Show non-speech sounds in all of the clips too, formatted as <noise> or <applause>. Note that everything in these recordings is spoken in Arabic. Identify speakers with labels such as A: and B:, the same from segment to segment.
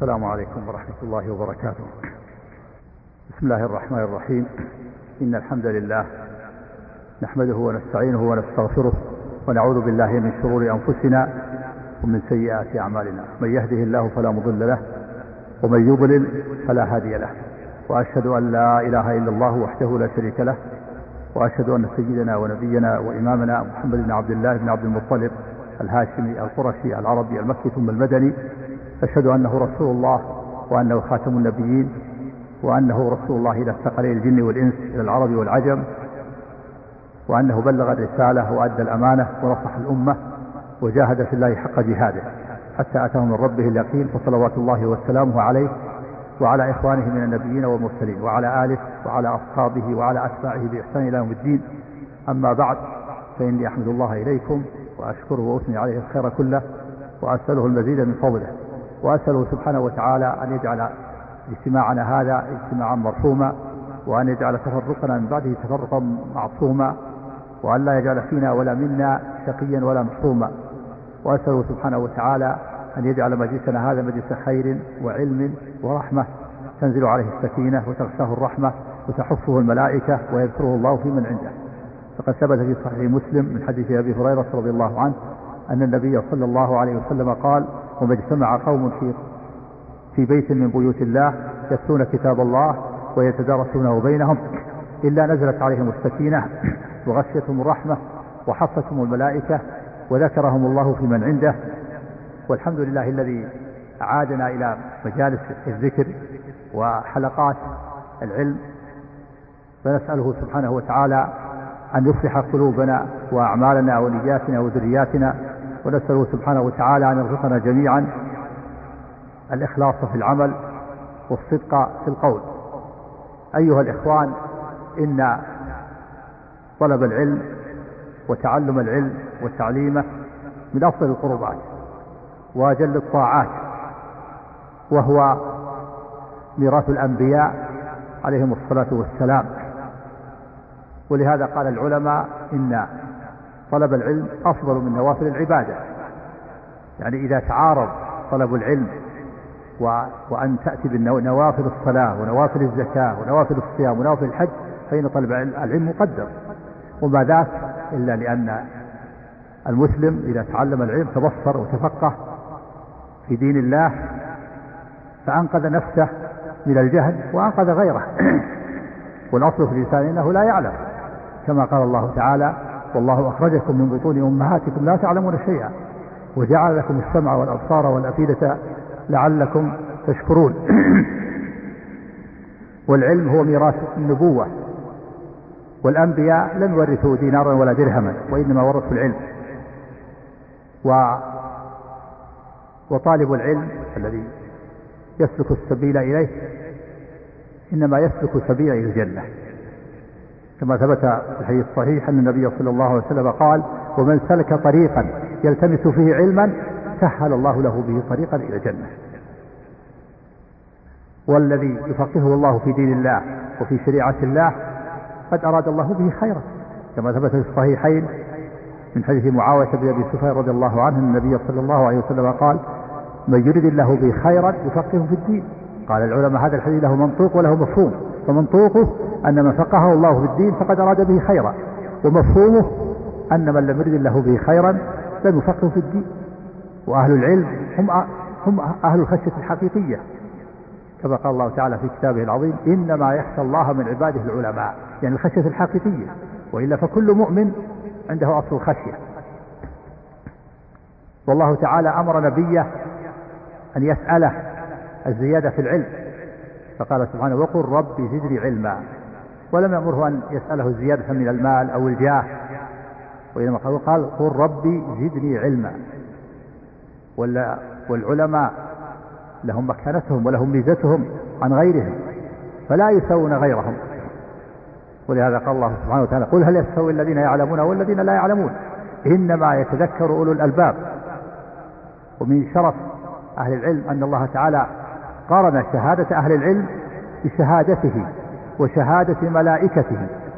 A: السلام عليكم ورحمة الله وبركاته. بسم الله الرحمن الرحيم. إن الحمد لله نحمده ونستعينه ونستغفره ونعوذ بالله من شرور أنفسنا ومن سيئات أعمالنا. من يهده الله فلا مضل له ومن يضلل فلا هادي له. وأشهد أن لا إله إلا الله وحده لا شريك له. وأشهد أن سيدنا ونبينا وإمامنا محمد بن عبد الله بن عبد المطلب الهاشمي القرشي العربي المكي ثم المدني أشهد أنه رسول الله وأنه خاتم النبيين وأنه رسول الله إلى الثقلين الجن والإنس إلى العرب والعجم وأنه بلغ الرسالة وأدى الأمانة ونصح الأمة وجاهد في الله حق جهاده حتى أتاه من ربه اليقين فصلوات الله وسلامه عليه وعلى إخوانه من النبيين والمرسلين وعلى آله وعلى أصحابه وعلى أتباعه بإحسان إلى يوم الدين. أما بعد فإني أحمد الله إليكم وأشكره وأثني عليه الخير كله وأسأله المزيد من فضله. وأسأله سبحانه وتعالى أن يجعل اجتماعنا هذا اجتماعا مرحوما وأن يجعل تفرقنا من بعده تفرقا معصوما وأن لا يجعل فينا ولا منا شقيا ولا محروما. وأسأله سبحانه وتعالى أن يجعل مجلسنا هذا مجلس خير وعلم ورحمة تنزل عليه السكينة وتغشاه الرحمة وتحفه الملائكة ويذكره الله في من عنده. فقد ثبت في صحيح مسلم من حديث أبي هريرة رضي الله عنه أن النبي صلى الله عليه وسلم قال وما اجتمع قوم في في بيت من بيوت الله يتلون كتاب الله ويتدارسونه بينهم إلا نزلت عليهم السكينة وغشيتهم الرحمة وحفتهم الملائكة وذكرهم الله في من عنده. والحمد لله الذي أعادنا إلى مجالس الذكر وحلقات العلم. فنسأله سبحانه وتعالى أن يصلح قلوبنا وأعمالنا ونياتنا وذرياتنا ونسأله سبحانه وتعالى أن يرزقنا جميعا الإخلاص في العمل والصدق في القول. أيها الإخوان إن طلب العلم وتعلم العلم وتعليمه من أفضل القربات وأجل الطاعات وهو ميراث الأنبياء عليهم الصلاة والسلام. ولهذا قال العلماء إن طلب العلم أفضل من نوافل العبادة. يعني إذا تعارض طلب العلم و... وأن تأتي بنوافل الصلاة ونوافل الزكاة ونوافل الصيام ونوافل الحج فإن طلب العلم مقدم وما ذاك إلا لأن المسلم إذا تعلم العلم تبصر وتفقه في دين الله فأنقذ نفسه من الجهل وأنقذ غيره. <clears throat> والأصل في الإنسان أنه لا يعلم كما قال الله تعالى والله أخرجكم من بطون أمهاتكم لا تعلمون شيئا وجعل لكم السمع والأبصار والأفئدة لعلكم تشكرون. <clears throat> والعلم هو ميراث النبوة والأنبياء لم يورثوا دينارا ولا درهما وإنما ورثوا العلم. و وطالب العلم الذي يسلك السبيل إليه إنما يسلك سبيل إلى الجنة. كما ثبت في الحديث الصحيح أن النبي صلى الله عليه وسلم قال ومن سلك طريقا يلتمس فيه علما سهل الله له به طريقا إلى الجنة. والذي يفقهه الله في دين الله وفي شريعة الله قد أراد الله به خيرا. كما ثبت في الصحيحين من حديث معاوية بن أبي سفيان رضي الله عنه النبي صلى الله عليه وسلم قال من يرد الله به خيرا يفقهه في الدين. قال العلماء هذا الحديث له منطوق وله مفهوم. فمنطوقه أن من فقهه الله في الدين فقد أراد به خيرا ومفهومه أن من لم يرد الله به خيرا لم يفقه في الدين وأهل العلم هم هم أهل الخشية الحقيقية. كما قال الله تعالى في كتابه العظيم إنما يخشى الله من عباده العلماء يعني الخشية الحقيقية وإلا فكل مؤمن عنده أصل الخشية. والله تعالى أمر نبيه أن يسأله الزيادة في العلم. فقال سبحانه وقل رب زدني علما. ولم يأمره أن يسأله زيادة من المال أو الجاه. وإنما قال قل ربي زدني علما. والعلماء لهم مكانتهم ولهم ميزتهم عن غيرهم فلا يسوون غيرهم. ولهذا قال الله سبحانه وتعالى قل هل يستوي الذين يعلمون والذين لا يعلمون؟ إنما يتذكر أولو الألباب. ومن شرف أهل العلم أن الله تعالى قارن شهادة أهل العلم بشهادته وشهادة ملائكته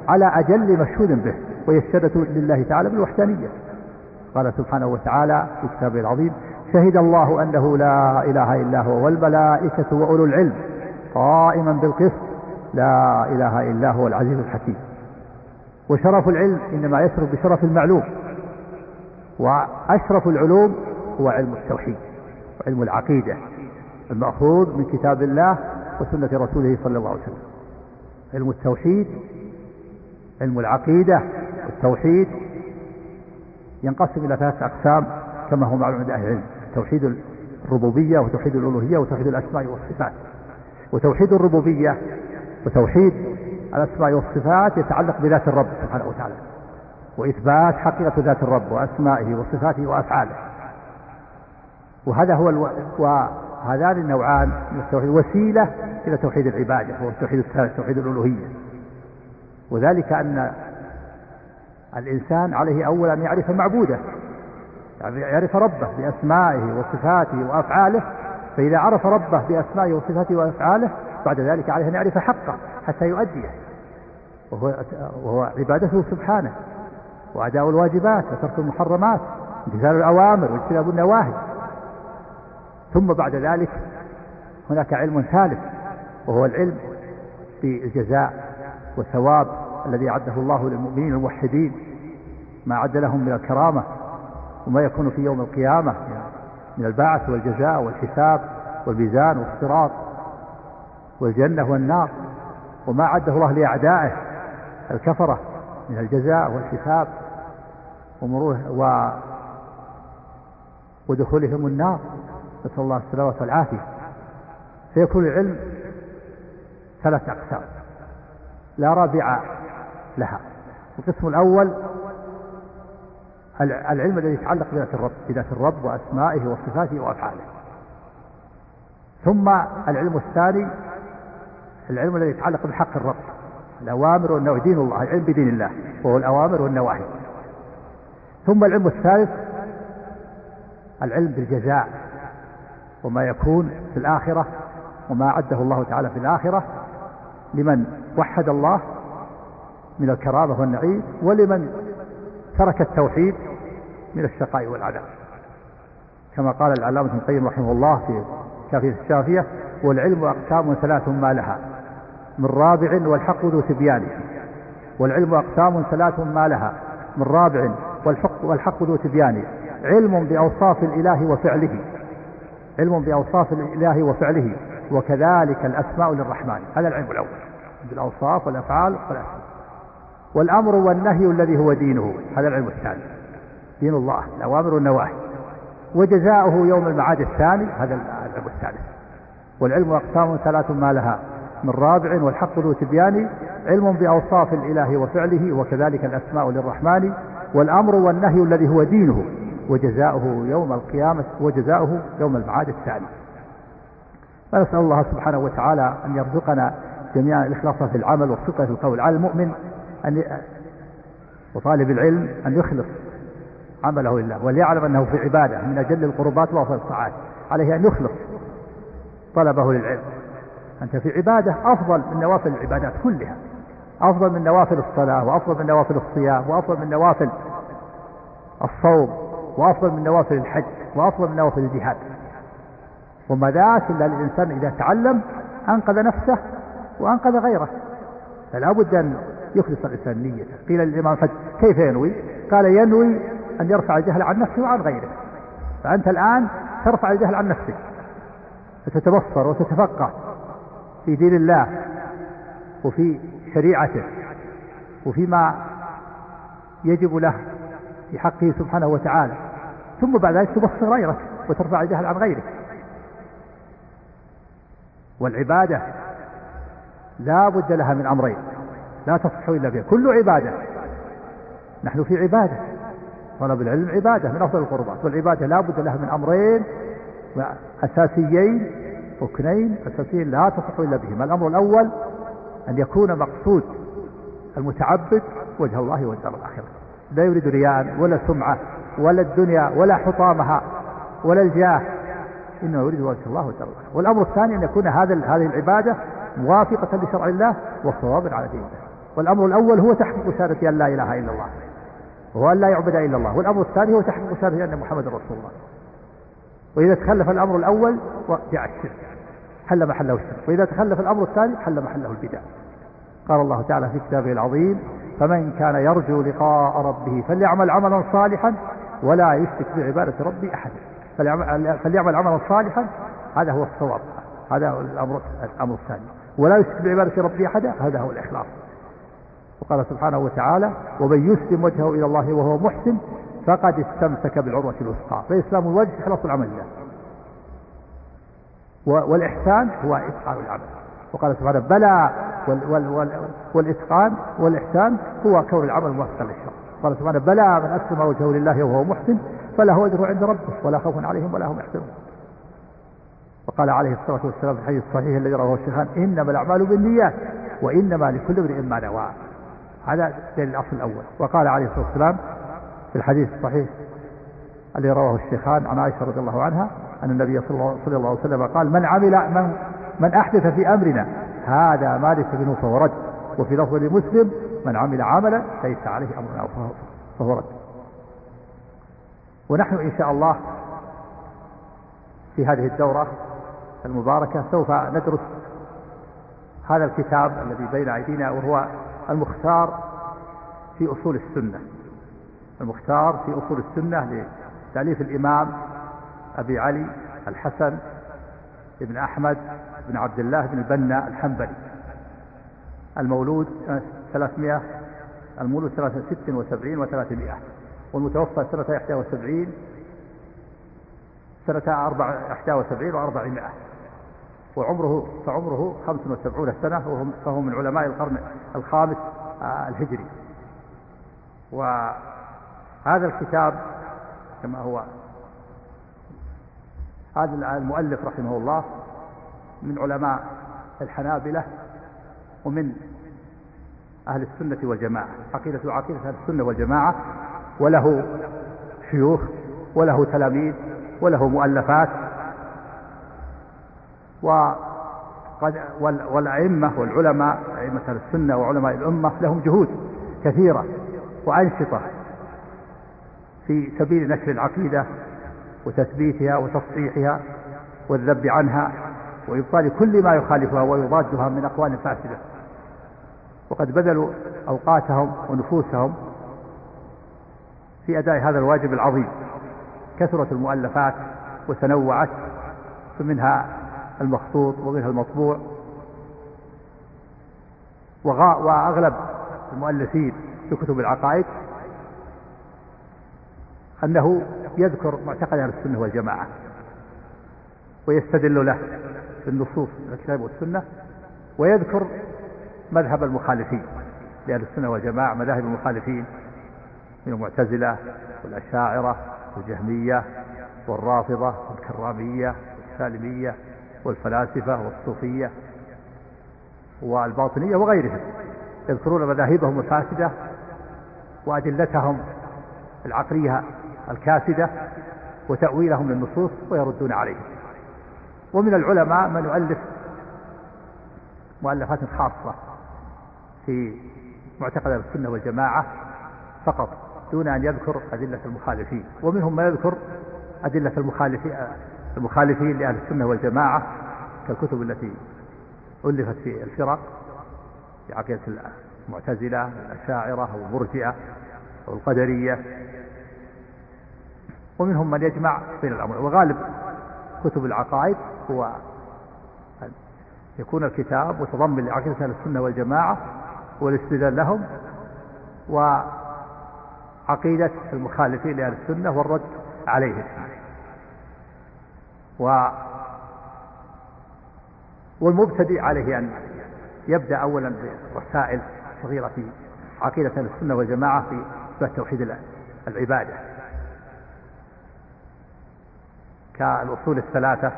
A: على أجل مشهود به وهي الشهادة لله تعالى بالوحدانية. قال سبحانه وتعالى في كتابه العظيم شهد الله أنه لا إله إلا هو والملائكة وأولو العلم قائما بالقسط لا إله إلا هو العزيز الحكيم. وشرف العلم إنما يشرف بشرف المعلوم وأشرف العلوم هو علم التوحيد وعلم العقيدة. المأخوذ من كتاب الله وسنة رسوله صلى الله عليه وسلم. علم التوحيد علم العقيدة والتوحيد. ينقسم إلى ثلاثة أقسام كما هو معلوم عند أهل العلم. توحيد الربوبية وتوحيد الألوهية وتوحيد الأسماء والصفات. وتوحيد الربوبية وتوحيد الأسماء والصفات يتعلق بذات الرب سبحانه وتعالى. وإثبات حقيقة ذات الرب وأسمائه وصفاته وأفعاله. وهذا هو ألو... وهذان النوعان من التوحيد وسيلة إلى توحيد العبادة هو التوحيد الثالث توحيد الألوهية. وذلك أن الإنسان عليه أولا أن يعرف معبوده يعني يعرف ربه بأسمائه وصفاته وأفعاله فإذا عرف ربه بأسمائه وصفاته وأفعاله بعد ذلك عليه أن يعرف حقه حتى يؤديه. وهو, وهو عبادته سبحانه وأداء الواجبات وترك المحرمات امتثال الأوامر واجتناب النواهي. ثم بعد ذلك هناك علم ثالث وهو العلم بالجزاء والثواب الذي أعده الله للمؤمنين الموحدين ما أعد لهم من الكرامة وما يكون في يوم القيامة من البعث والجزاء والحساب والميزان والصراط والجنة والنار وما أعده الله لأعدائه الكفرة من الجزاء والحساب ومروه و ودخولهم النار. نسأل الله السلامة والعافية. فيكون العلم ثلاث أقسام. لا رابع لها. القسم الأول العلم الذي يتعلق بذات الرب بذات الرب وأسمائه وصفاته وأفعاله. ثم العلم الثاني العلم الذي يتعلق بحق الرب. الأوامر والنواهي دين الله العلم بدين الله وهو الأوامر والنواهي. ثم العلم الثالث العلم بالجزاء. وما يكون في الآخرة وما أعده الله تعالى في الآخرة لمن وحد الله من الكرامة والنعيم ولمن ترك التوحيد من الشقاء والعذاب. كما قال العلامة ابن القيم رحمه الله في كافية الشافية والعلم أقسام ثلاث ما لها من رابع والحق ذو تبيان والعلم أقسام ثلاث ما لها من رابع والحق, والحق ذو تبيان علم بأوصاف الإله وفعله. علم بأوصاف الإله وفعله وكذلك الأسماء للرحمن. هذا العلم الأول. بالأوصاف والأفعال والأسماء. والأمر والنهي الذي هو دينه. هذا العلم الثاني. دين الله الأوامر والنواهي. وجزاؤه يوم المعاد الثاني. هذا العلم الثالث. والعلم أقسام ثلاث ما لها. من رابع والحق ذو تبيان. علم بأوصاف الإله وفعله وكذلك الأسماء للرحمن. والأمر والنهي الذي هو دينه. وجزاؤه يوم القيامة وجزاؤه يوم المعاد الثاني. فنسأل الله سبحانه وتعالى أن يرزقنا جميعا الإخلاص في العمل والصدق في القول. على المؤمن أن وطالب العلم أن يخلص عمله لله وليعلم أنه في عبادة من أجل القربات وأفضل الطاعات. عليه أن يخلص طلبه للعلم. أنت في عبادة أفضل من نوافل العبادات كلها. أفضل من نوافل الصلاة وأفضل من نوافل الصيام وأفضل من نوافل الصوم. وأفضل من نوافل الحج وأفضل من نوافل الجهاد. وما ذاك إلا الإنسان إذا تعلم أنقذ نفسه وأنقذ غيره. فلا بد أن يخلص الإنسان نيته قيل للإمام فج كيف ينوي؟ قال ينوي أن يرفع الجهل عن نفسه وعن غيره. فأنت الآن ترفع الجهل عن نفسك. فتتبصر وتتفقه في دين الله وفي شريعته وفيما يجب له في حقه سبحانه وتعالى. ثم بعد ذلك تبصر غيرك وترفع الجهل عن غيرك والعبادة لا بد لها من أمرين. لا تصح إلا بها كل عبادة. نحن في عبادة. طلب العلم عبادة من أفضل القربات. والعبادة لا بد لها من أمرين. أساسيين ركنين. أساسيين لا تصح إلا بهما. الأمر الأول أن يكون مقصود المتعبد وجه الله والدار الآخرة. لا يريد رياء ولا سمعة ولا الدنيا ولا حطامها ولا الجاه. إنما يريد وجه الله الآخرة والأمر الثاني أن يكون هذا هذه العبادة موافقة لشرع الله وصواب على دين الله. والأمر الأول هو تحقيق شهادة أن لا إله إلا الله. وهو أن لا يعبد إلا الله. والأمر الثاني هو تحقيق شهادة أن محمد رسول الله. وإذا تخلف الأمر الأول جاء الشرك. حل محله الشرك. وإذا تخلف الأمر الثاني حل محله البدع. قال الله تعالى في كتابه العظيم فمن كان يرجو لقاء ربه فليعمل عملا صالحا ولا يشرك بعبادة ربي أحدا فليعمل, عملا صالحا هذا هو الصواب. هذا هو الأمر الأمر الثاني. ولا يشرك بعبادة ربي أحدا هذا هو الإخلاص. وقال سبحانه وتعالى ومن يسلم وجهه إلى الله وهو محسن فقد استمسك بالعروة الوثقى. فإسلام الوجه إخلاص العمل والإحسان هو إتقان العمل. وقال سبحانه بلى وال وال وال والإتقان والإحسان هو كون العمل موفقا للشرع. قال سبحانه بلى من أسلم وجهه لله وهو محسن فله أجر عند ربه ولا خوف عليهم ولا هم يحزنون. وقال عليه الصلاة والسلام في الحديث الصحيح الذي رواه الشيخان إنما الأعمال بالنيات وإنما لكل امرئ ما نوى. هذا دليل الأصل الأول. وقال عليه الصلاة والسلام في الحديث الصحيح الذي رواه الشيخان عن عائشة رضي الله عنها أن النبي صلى الله عليه وسلم قال من عمل من من أحدث في أمرنا. هذا ما ليس منه فهو رد وفي لفظ لمسلم من عمل عملا ليس عليه أمرنا فهو رد. ونحن إن شاء الله في هذه الدورة المباركة سوف ندرس هذا الكتاب الذي بين أيدينا وهو المختار في أصول السنة. المختار في أصول السنة لتأليف الإمام أبي علي الحسن بن أحمد بن عبد الله بن البنا الحنبلي. المولود سنة 300 المولود سنة 76 و300 والمتوفى سنة 71 سنة 71 و400 وعمره فعمره 75 سنة فهو من علماء القرن الخامس آه، الهجري. وهذا الكتاب كما هو هذا المؤلف رحمه الله من علماء الحنابلة ومن أهل السنة والجماعة. عقيدة عقيدة أهل السنة والجماعة. وله شيوخ وله تلاميذ وله مؤلفات. وقد والأئمة والعلماء أئمة أهل السنة وعلماء الأمة لهم جهود كثيرة وأنشطة في سبيل نشر العقيدة وتثبيتها وتصحيحها والذب عنها. وإبطال كل ما يخالفها ويضادها من أقوال فاسدة. وقد بذلوا أوقاتهم ونفوسهم في أداء هذا الواجب العظيم. كثرت المؤلفات وتنوعت فمنها المخطوط ومنها المطبوع. وأغلب المؤلفين في كتب العقائد أنه يذكر معتقد أهل السنة والجماعة ويستدل له بالنصوص من الكتاب والسنة ويذكر مذهب المخالفين لأهل السنة والجماعة مذاهب المخالفين من المعتزلة والأشاعرة والجهمية والرافضة والكرامية والسالمية والفلاسفة والصوفية والباطنية وغيرهم. يذكرون مذاهبهم الفاسدة وأدلتهم العقلية الكاسدة وتأويلهم للنصوص ويردون عليهم. ومن العلماء من يؤلف مؤلفات خاصة في معتقد السنة والجماعة فقط دون أن يذكر أدلة المخالفين. ومنهم من يذكر أدلة المخالفين المخالفين لأهل السنة والجماعة كالكتب التي ألفت في الفرق في عقيدة المعتزلة والأشاعرة والمرجئة والقدرية ومنهم من يجمع بين الأمر وغالب كتب العقائد هو يكون الكتاب متضمن لعقيدة أهل السنة والجماعة والاستدلال لهم وعقيدة المخالفين لأهل السنة والرد عليهم. و والمبتدئ عليه أن يبدأ أولا برسائل صغيرة في عقيدة أهل السنة والجماعة في توحيد العبادة. كالأصول الثلاثة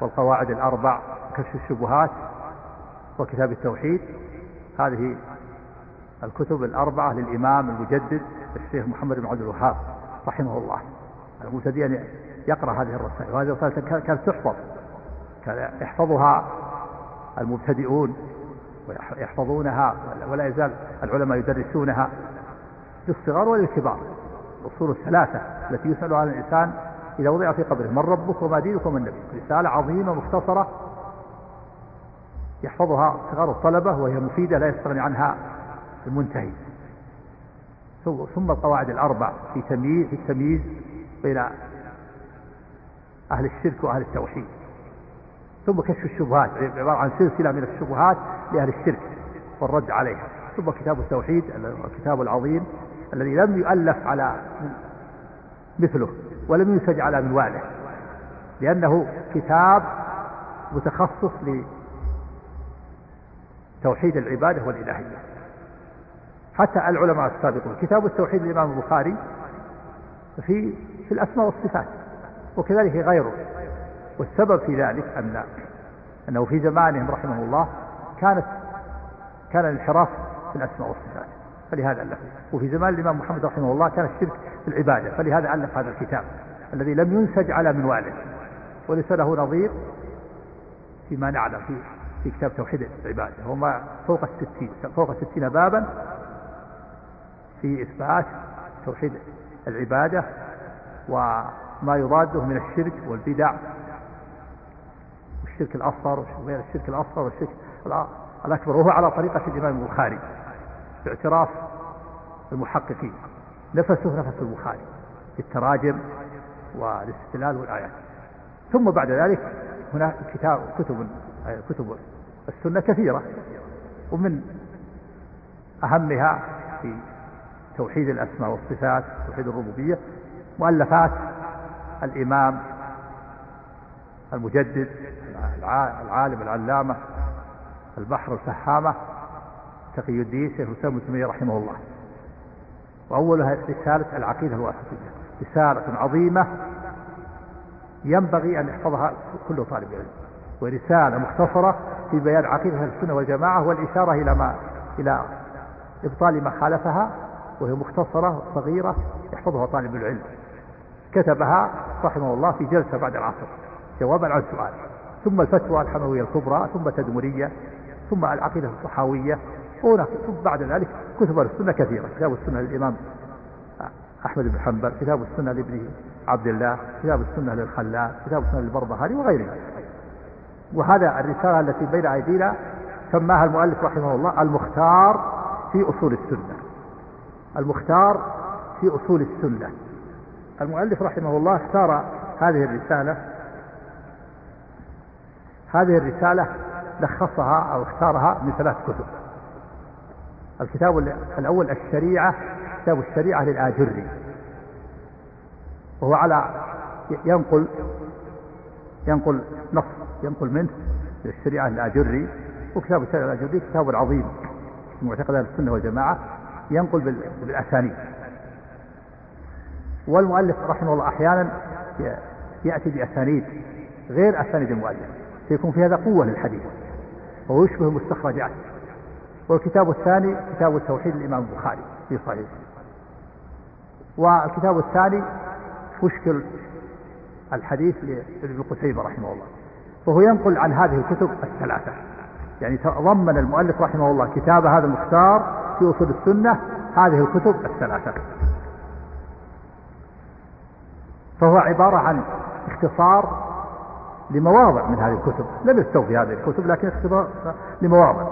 A: والقواعد الأربع وكشف الشبهات وكتاب التوحيد. هذه الكتب الأربعة للإمام المجدد الشيخ محمد بن عبد الوهاب رحمه الله. المبتدئ أن يقرأ هذه الرسائل وهذه الرسائل كانت تحفظ. كان يحفظها المبتدئون ويحفظونها ولا يزال العلماء يدرسونها للصغار وللكبار. الأصول الثلاثة التي يسأل عن الإنسان إذا وضع في قبره من ربك وما دينك ومن نبيك رسالة عظيمة مختصرة يحفظها صغار الطلبة وهي مفيدة لا يستغني عنها المنتهي. ثم القواعد الأربع في تمييز في التمييز بين أهل الشرك وأهل التوحيد. ثم كشف الشبهات عبارة عن سلسلة من الشبهات لأهل الشرك والرد عليها. ثم كتاب التوحيد الكتاب العظيم الذي لم يؤلف على مثله. ولم ينسج على منواله لأنه كتاب متخصص لتوحيد العبادة والإلهية. حتى العلماء السابقون كتاب التوحيد للإمام البخاري في في الأسماء والصفات وكذلك غيره. والسبب في ذلك أن أنه في زمانهم رحمه الله كانت كان الانحراف في الأسماء والصفات فلهذا ألف وفي زمان الإمام محمد رحمه الله كان الشرك في العبادة فلهذا ألف هذا الكتاب الذي لم ينسج على منواله وليس له نظير فيما نعلم في في كتاب توحيد العبادة. هما فوق الستين فوق الستين بابا في إثبات توحيد العبادة وما يضاده من الشرك والبدع والشرك الأصغر وغير الشرك الأصغر والشرك الأكبر. وهو على طريقة الإمام البخاري باعتراف المحققين. نفسه نفس البخاري في التراجم والاستدلال والآيات. ثم بعد ذلك هناك كتاب كتب كتب السنة كثيرة ومن أهمها في توحيد الأسماء والصفات توحيد الربوبية مؤلفات الإمام المجدد العالم العلامة البحر الفحامة تقي الدين شيخ الإسلام ابن تيمية رحمه الله. وأولها رسالة العقيدة الواسطية. رسالة عظيمة ينبغي أن يحفظها كل طالب علم ورسالة مختصرة في بيان عقيدة السنة والجماعة والإشارة إلى ما إلى إبطال ما خالفها وهي مختصرة صغيرة يحفظها طالب العلم. كتبها رحمه الله في جلسة بعد العصر جوابا عن سؤال ثم الفتوى الحموية الكبرى ثم تدمرية ثم العقيدة الصحاوية ثم بعد ذلك كتب السنة كثيرة كتاب السنة للإمام أحمد بن حنبل كتاب السنة لابن عبد الله كتاب السنة للخلال كتاب السنة للبربهاري وغيرها وهذا الرسالة التي بين أيدينا سماها المؤلف رحمه الله المختار في أصول السنة. المختار في أصول السنة. المؤلف رحمه الله اختار هذه الرسالة هذه الرسالة لخصها أو اختارها من ثلاث كتب. الكتاب الأول الشريعة كتاب الشريعة للآجري وهو على ينقل ينقل نص ينقل منه الشريعة للآجري وكتاب الشريعة للآجري كتاب عظيم معتقد السنة والجماعة ينقل بالأسانيد. والمؤلف رحمه الله أحيانا يأتي بأسانيد غير أسانيد المؤلف فيكون في هذا قوة للحديث وهو يشبه المستخرجات. والكتاب الثاني كتاب التوحيد للإمام البخاري في صحيح. والكتاب الثاني مشكل الحديث لابن قتيبة رحمه الله. وهو ينقل عن هذه الكتب الثلاثة. يعني تضمن المؤلف رحمه الله كتاب هذا المختار في أصول السنة هذه الكتب الثلاثة. فهو عبارة عن اختصار لمواضع من هذه الكتب. لم يستوفي هذه الكتب لكن اختصار لمواضع.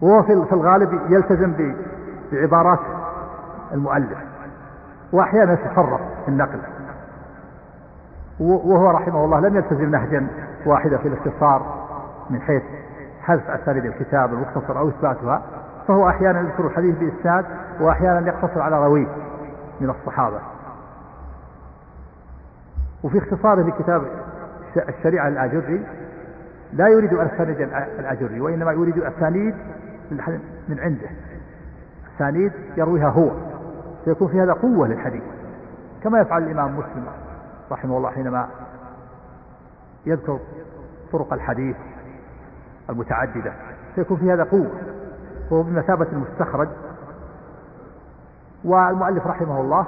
A: وهو في الغالب يلتزم بعبارات المؤلف. وأحيانا يتصرف في النقل. وهو رحمه الله لم يلتزم نهجا واحدا في الاختصار من حيث حذف أساليب الكتاب المختصر أو إثباتها فهو أحيانا يذكر الحديث باسناد وأحيانا يقتصر على رويه من الصحابة. وفي اختصاره لكتاب الشريعة الأجري لا يريد اسانيد الأجري وإنما يريد اسانيد من عنده. اسانيد يرويها هو. فيكون في هذا قوة للحديث. كما يفعل الإمام مسلم رحمه الله حينما يذكر طرق الحديث المتعددة. سيكون في هذا قوة. وهو بمثابة المستخرج. والمؤلف رحمه الله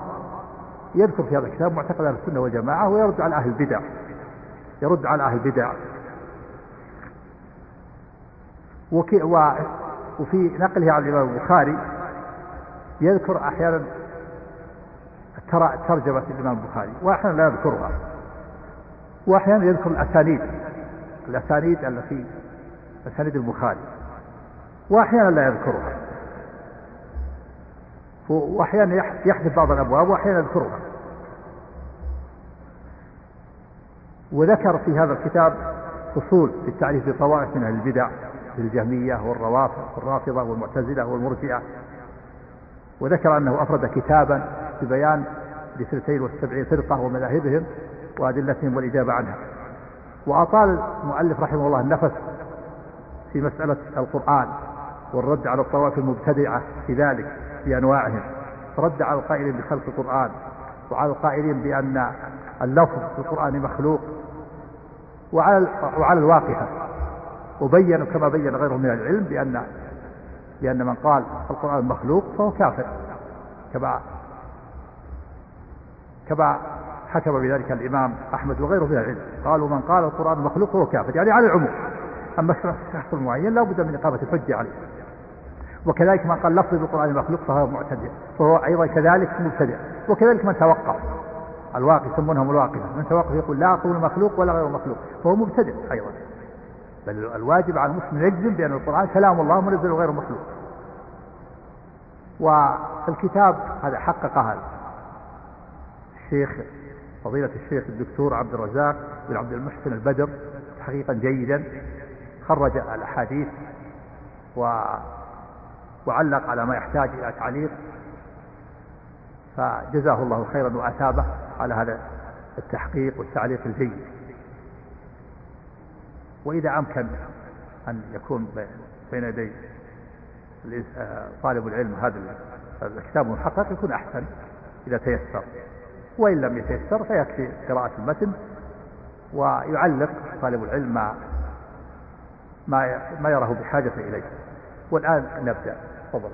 A: يذكر في هذا الكتاب معتقد أهل السنة والجماعة ويرد على أهل البدع. يرد على أهل البدع. و وفي نقله عن الإمام البخاري يذكر أحيانا ترى ترجمة الإمام البخاري وأحيانا لا يذكرها. وأحيانا يذكر الأسانيد الأسانيد التي أسانيد البخاري. وأحيانا لا يذكرها. وأحيانا يحذف بعض الأبواب وأحيانا يذكرها. وذكر في هذا الكتاب فصول في التعريف بطوائف من البدع. والروافض والرافضة والمعتزلة والمرجئة. وذكر أنه أفرد كتابا في بيان الاثنتين والسبعين فرقة ومذاهبهم وأدلتهم والإجابة عنها. وأطال المؤلف رحمه الله النفس في مسألة القرآن والرد على الطوائف المبتدعة في ذلك بأنواعهم. رد على القائلين بخلق القرآن وعلى القائلين بأن اللفظ في القرآن مخلوق وعلى وعلى الواقفة وبين كما بين غيره من العلم بأن بأن من قال القرآن مخلوق فهو كافر كما كما حكم بذلك الإمام أحمد وغيره من العلم. قالوا من قال القرآن مخلوق فهو كافر يعني على العموم. أما الشخص المعين لا بد من إقامة الحجة عليه. وكذلك من قال لفظ القرآن مخلوق فهو معتدع فهو أيضا كذلك مبتدع. وكذلك من توقف الواقف يسمونهم الواقفة. من توقف يقول لا أقول مخلوق ولا غير مخلوق فهو مبتدع أيضا. بل الواجب على المسلم يجزم بأن القرآن كلام الله منزل غير مخلوق وفي الكتاب هذا حققها الشيخ فضيلة الشيخ الدكتور عبد الرزاق بن عبد المحسن البدر تحقيقا جيدا خرج الأحاديث و وعلق على ما يحتاج إلى تعليق فجزاه الله خيرا وأثابه على هذا التحقيق والتعليق الجيد. وإذا أمكن أن يكون بين يدي طالب العلم هذا الكتاب محقق يكون أحسن إذا تيسر. وإن لم يتيسر فيكفي قراءة المتن ويعلق طالب العلم ما ما ما يراه بحاجة إليه. والآن نبدأ. تفضل.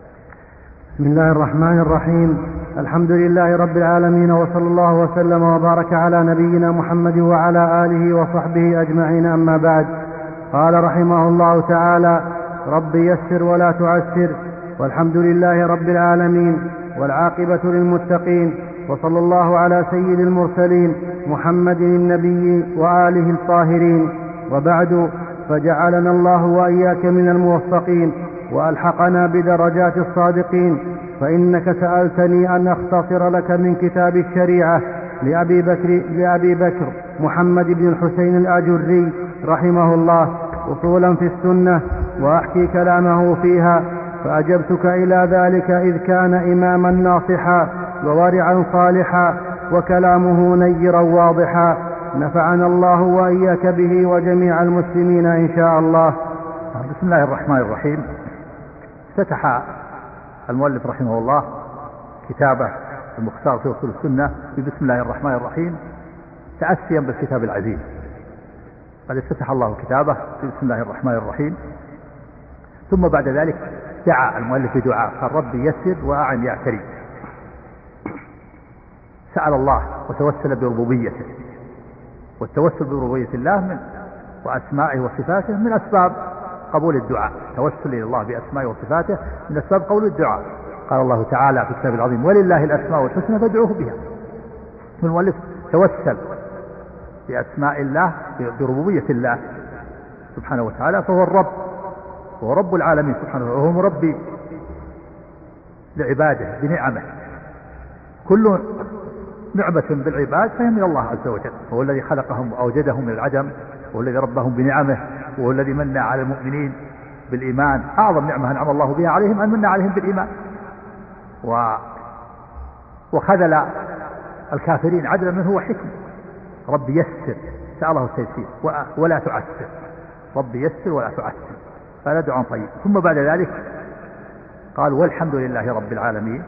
B: بسم الله الرحمن الرحيم. الحمد لله رب العالمين وصلى الله وسلم وبارك على نبينا محمد وعلى آله وصحبه أجمعين أما بعد. قال رحمه الله تعالى رب يسر ولا تعسر والحمد لله رب العالمين والعاقبة للمتقين وصلى الله على سيد المرسلين محمد النبي وآله الطاهرين. وبعد فجعلنا الله وإياك من الموفقين. وألحقنا بدرجات الصادقين فإنك سألتني أن أختصر لك من كتاب الشريعة لأبي بكر, لأبي بكر محمد بن الحسين الأجري رحمه الله أصولا في السنة وأحكي كلامه فيها فأجبتك إلى ذلك إذ كان إماما ناصحا وورعا صالحا وكلامه نيرا واضحا. نفعنا الله وإياك به وجميع المسلمين إن شاء الله.
A: بسم الله الرحمن الرحيم. افتتح المؤلف رحمه الله كتابه المختار في أصول السنة بسم الله الرحمن الرحيم تاسيا بالكتاب العزيز. قد افتتح الله كتابه بسم الله الرحمن الرحيم. ثم بعد ذلك دعا المؤلف بدعاء قال ربي يسر وأعن يا كريم سأل الله وتوسل بربوبيته والتوسل بربوبية الله من وأسمائه وصفاته من أسباب قبول الدعاء. توسل إلى الله بأسمائه وصفاته من أسباب قبول الدعاء. قال الله تعالى في الكتاب العظيم ولله الأسماء الحسنى فادعوه بها. المؤلف توسل بأسماء الله بربوبية الله سبحانه وتعالى فهو الرب. هو رب العالمين سبحانه وهو مربي لعباده بنعمه. كل نعمة بالعباد فهي من الله عز وجل. هو الذي خلقهم وأوجدهم من العدم هو الذي ربهم بنعمه. وهو الذي من على المؤمنين بالإيمان. أعظم نعمة أنعم الله بها عليهم أن من عليهم بالإيمان. و وخذل الكافرين عدلا منه وحكمه رب يسر. سأله التيسير ولا تعسر. رب يسر ولا تعسر. هذا دعاء طيب. ثم بعد ذلك قال والحمد لله رب العالمين.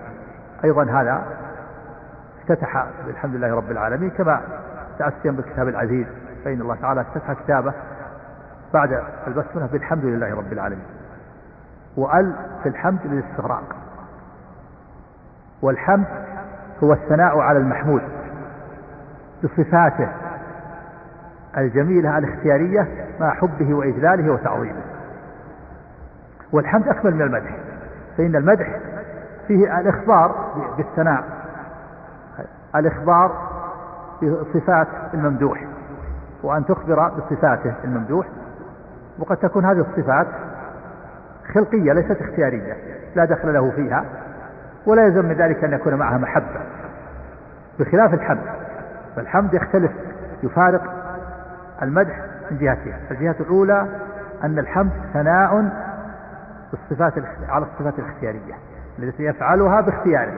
A: أيضا هذا افتتح بالحمد لله رب العالمين كما تأسيا بالكتاب العزيز. فإن الله تعالى افتتح كتابه بعد البسملة بالحمد لله رب العالمين. وأل في الحمد للاستغراق. والحمد هو الثناء على المحمود بصفاته الجميلة الاختيارية مع حبه وإجلاله وتعظيمه. والحمد أكمل من المدح. فإن المدح فيه الإخبار بالثناء الإخبار بصفات الممدوح وأن تخبر بصفاته الممدوح وقد تكون هذه الصفات خلقية ليست اختيارية لا دخل له فيها ولا يلزم من ذلك أن يكون معها محبة. بخلاف الحمد فالحمد يختلف يفارق المدح من جهتين الجهة الأولى أن الحمد ثناء بالصفات على الصفات الاختيارية التي يفعلها باختياره.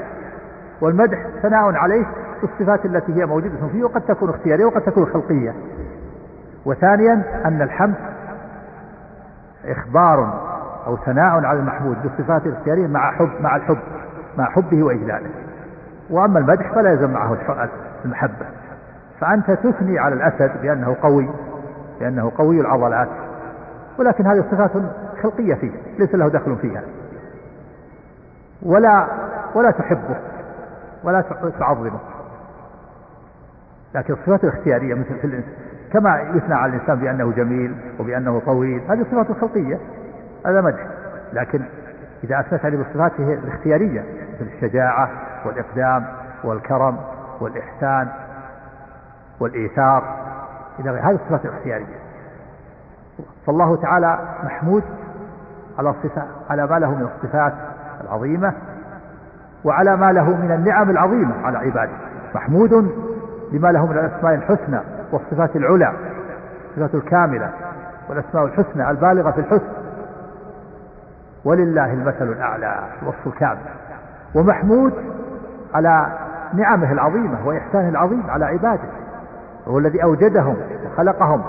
A: والمدح ثناء عليه بالصفات التي هي موجودة فيه وقد تكون اختيارية وقد تكون خلقية. وثانيا أن الحمد إخبار أو ثناء على المحمود بالصفات الاختيارية مع حب مع الحب مع حبه وإجلاله. وأما المدح فلا يلزم معه المحبة. فأنت تثني على الأسد بأنه قوي بأنه قوي العضلات. ولكن هذه صفات خلقية فيه ليس له دخل فيها. ولا ولا تحبه ولا تعظمه. لكن الصفات الاختيارية مثل في الإنسان كما يثنى على الإنسان بأنه جميل وبأنه طويل. هذه صفات خلقية هذا مدح. لكن إذا أثبت عليه بالصفات الاختيارية مثل الشجاعة والإقدام والكرم والإحسان والإيثار إلى غير هذه الصفات الاختيارية. فالله تعالى محمود على صفة على ما له من الصفات العظيمة وعلى ما له من النعم العظيمة على عباده. محمود لما له من الأسماء الحسنى. والصفات العلى الصفات الكاملة والأسماء الحسنى البالغة في الحسن. ولله المثل الأعلى الوصف الكامل ومحمود على نعمه العظيمة وإحسانه العظيم على عباده. هو الذي أوجدهم وخلقهم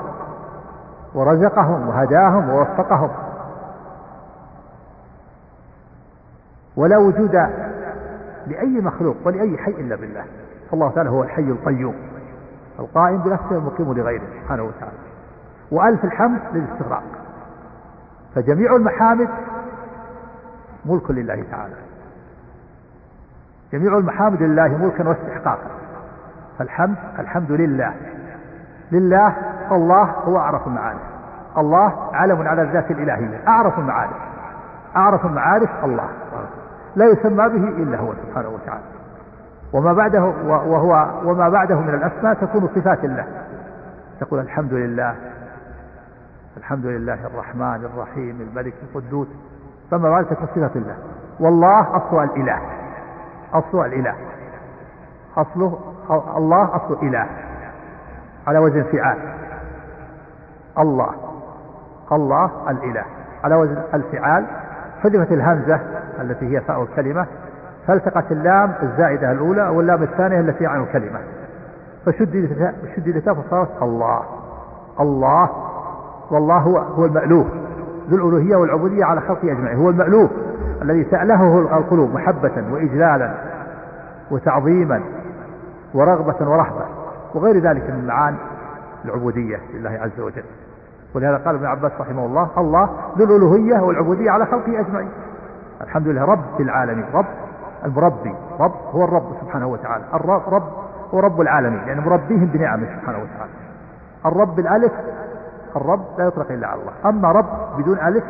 A: ورزقهم وهداهم ووفقهم. ولا وجود لأي مخلوق ولأي حي إلا بالله. فالله تعالى هو الحي القيوم. القائم بنفسه المقيم لغيره سبحانه وتعالى. وألف الحمد للاستغراق. فجميع المحامد ملك لله تعالى. جميع المحامد لله ملكا واستحقاقا. فالحمد الحمد لله. لله الله هو أعرف المعارف. الله علم على الذات الإلهية. أعرف المعارف. أعرف المعارف الله. لا يسمى به إلا هو سبحانه وتعالى. وما بعده وهو وما بعده من الأسماء تكون صفات الله. تقول الحمد لله الحمد لله الرحمن الرحيم الملك القدوس. فما بعد تكون صفة الله. والله أصل الإله. أصل الإله. أصله الله أصل إله. على وزن فعال الله. الله الإله. على وزن الفعال. حذفت الهمزة التي هي فاء الكلمة فالتقت اللام الزائدة الأولى واللام الثانية التي عن الكلمة؟ فشددتا فصارت الله. الله. والله هو هو المألوف. ذو الألوهية والعبودية على خلقه أجمعين. هو المألوف. الذي تألهه القلوب محبة وإجلالا وتعظيما ورغبة ورهبة وغير ذلك من معاني العبودية لله عز وجل. ولهذا قال ابن عباس رحمه الله الله ذو الألوهية والعبودية على خلقه أجمعين. الحمد لله رب العالمين. رب المربي رب هو الرب سبحانه وتعالى. الرب رب هو رب العالمين يعني مربيهم بنعمة سبحانه وتعالى. الرب الألف الرب لا يطلق إلا على الله. أما رب بدون ألف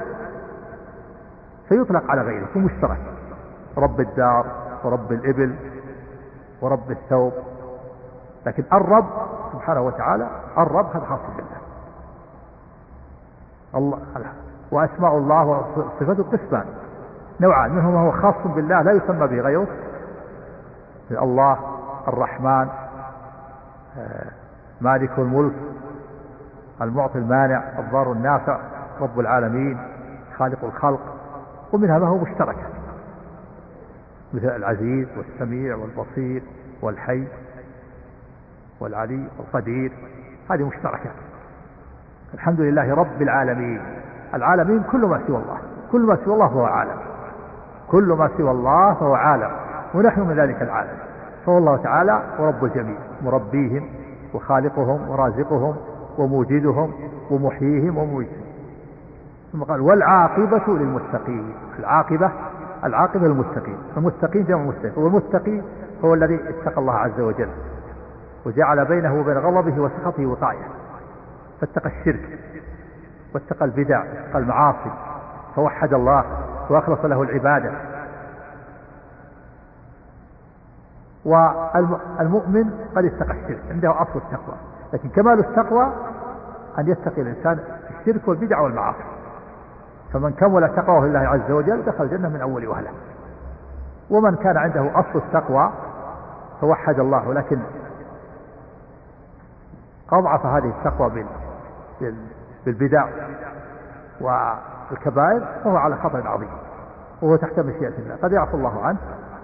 A: فيطلق على غيره هو مشترك. رب الدار ورب الإبل ورب الثوب. لكن الرب سبحانه وتعالى الرب هذا خاص بالله. الله وأسماء الله وصفاته قسمان. نوعان منهم هو خاص بالله لا يسمى به غيره. الله الرحمن آه، مالك الملك المعطي المانع الضار النافع رب العالمين خالق الخلق. ومنها ما هو مشترك. مثل العزيز والسميع والبصير والحي والعلي والقدير هذه مشتركة. الحمد لله رب العالمين. العالمين كل ما سوى الله. كل ما سوى الله فهو عالم. كل ما سوى الله فهو عالم ونحن من ذلك العالم. فهو الله تعالى ورب الجميع مربيهم وخالقهم ورازقهم وموجدهم ومحييهم وموجدهم. ثم قال والعاقبة للمتقين. العاقبة العاقبة للمتقين. المتقين جمع مستقيم. والمتقي هو الذي اتقى الله عز وجل وجعل بينه وبين غضبه وسخطه وقاية فاتقى الشرك واتقى البدع واتقى المعاصي فوحد الله وأخلص له العبادة. والمؤمن قد يتقى الشرك عنده أصل التقوى. لكن كمال التقوى أن يتقي الإنسان الشرك والبدع والمعاصي. فمن كمل تقواه لله عز وجل دخل الجنة من أول وهلة. ومن كان عنده أصل التقوى فوحد الله ولكن أضعف هذه التقوى بالبدع. والكبائر فهو على خطر عظيم وهو تحت مشيئة الله قد يعفو الله عنه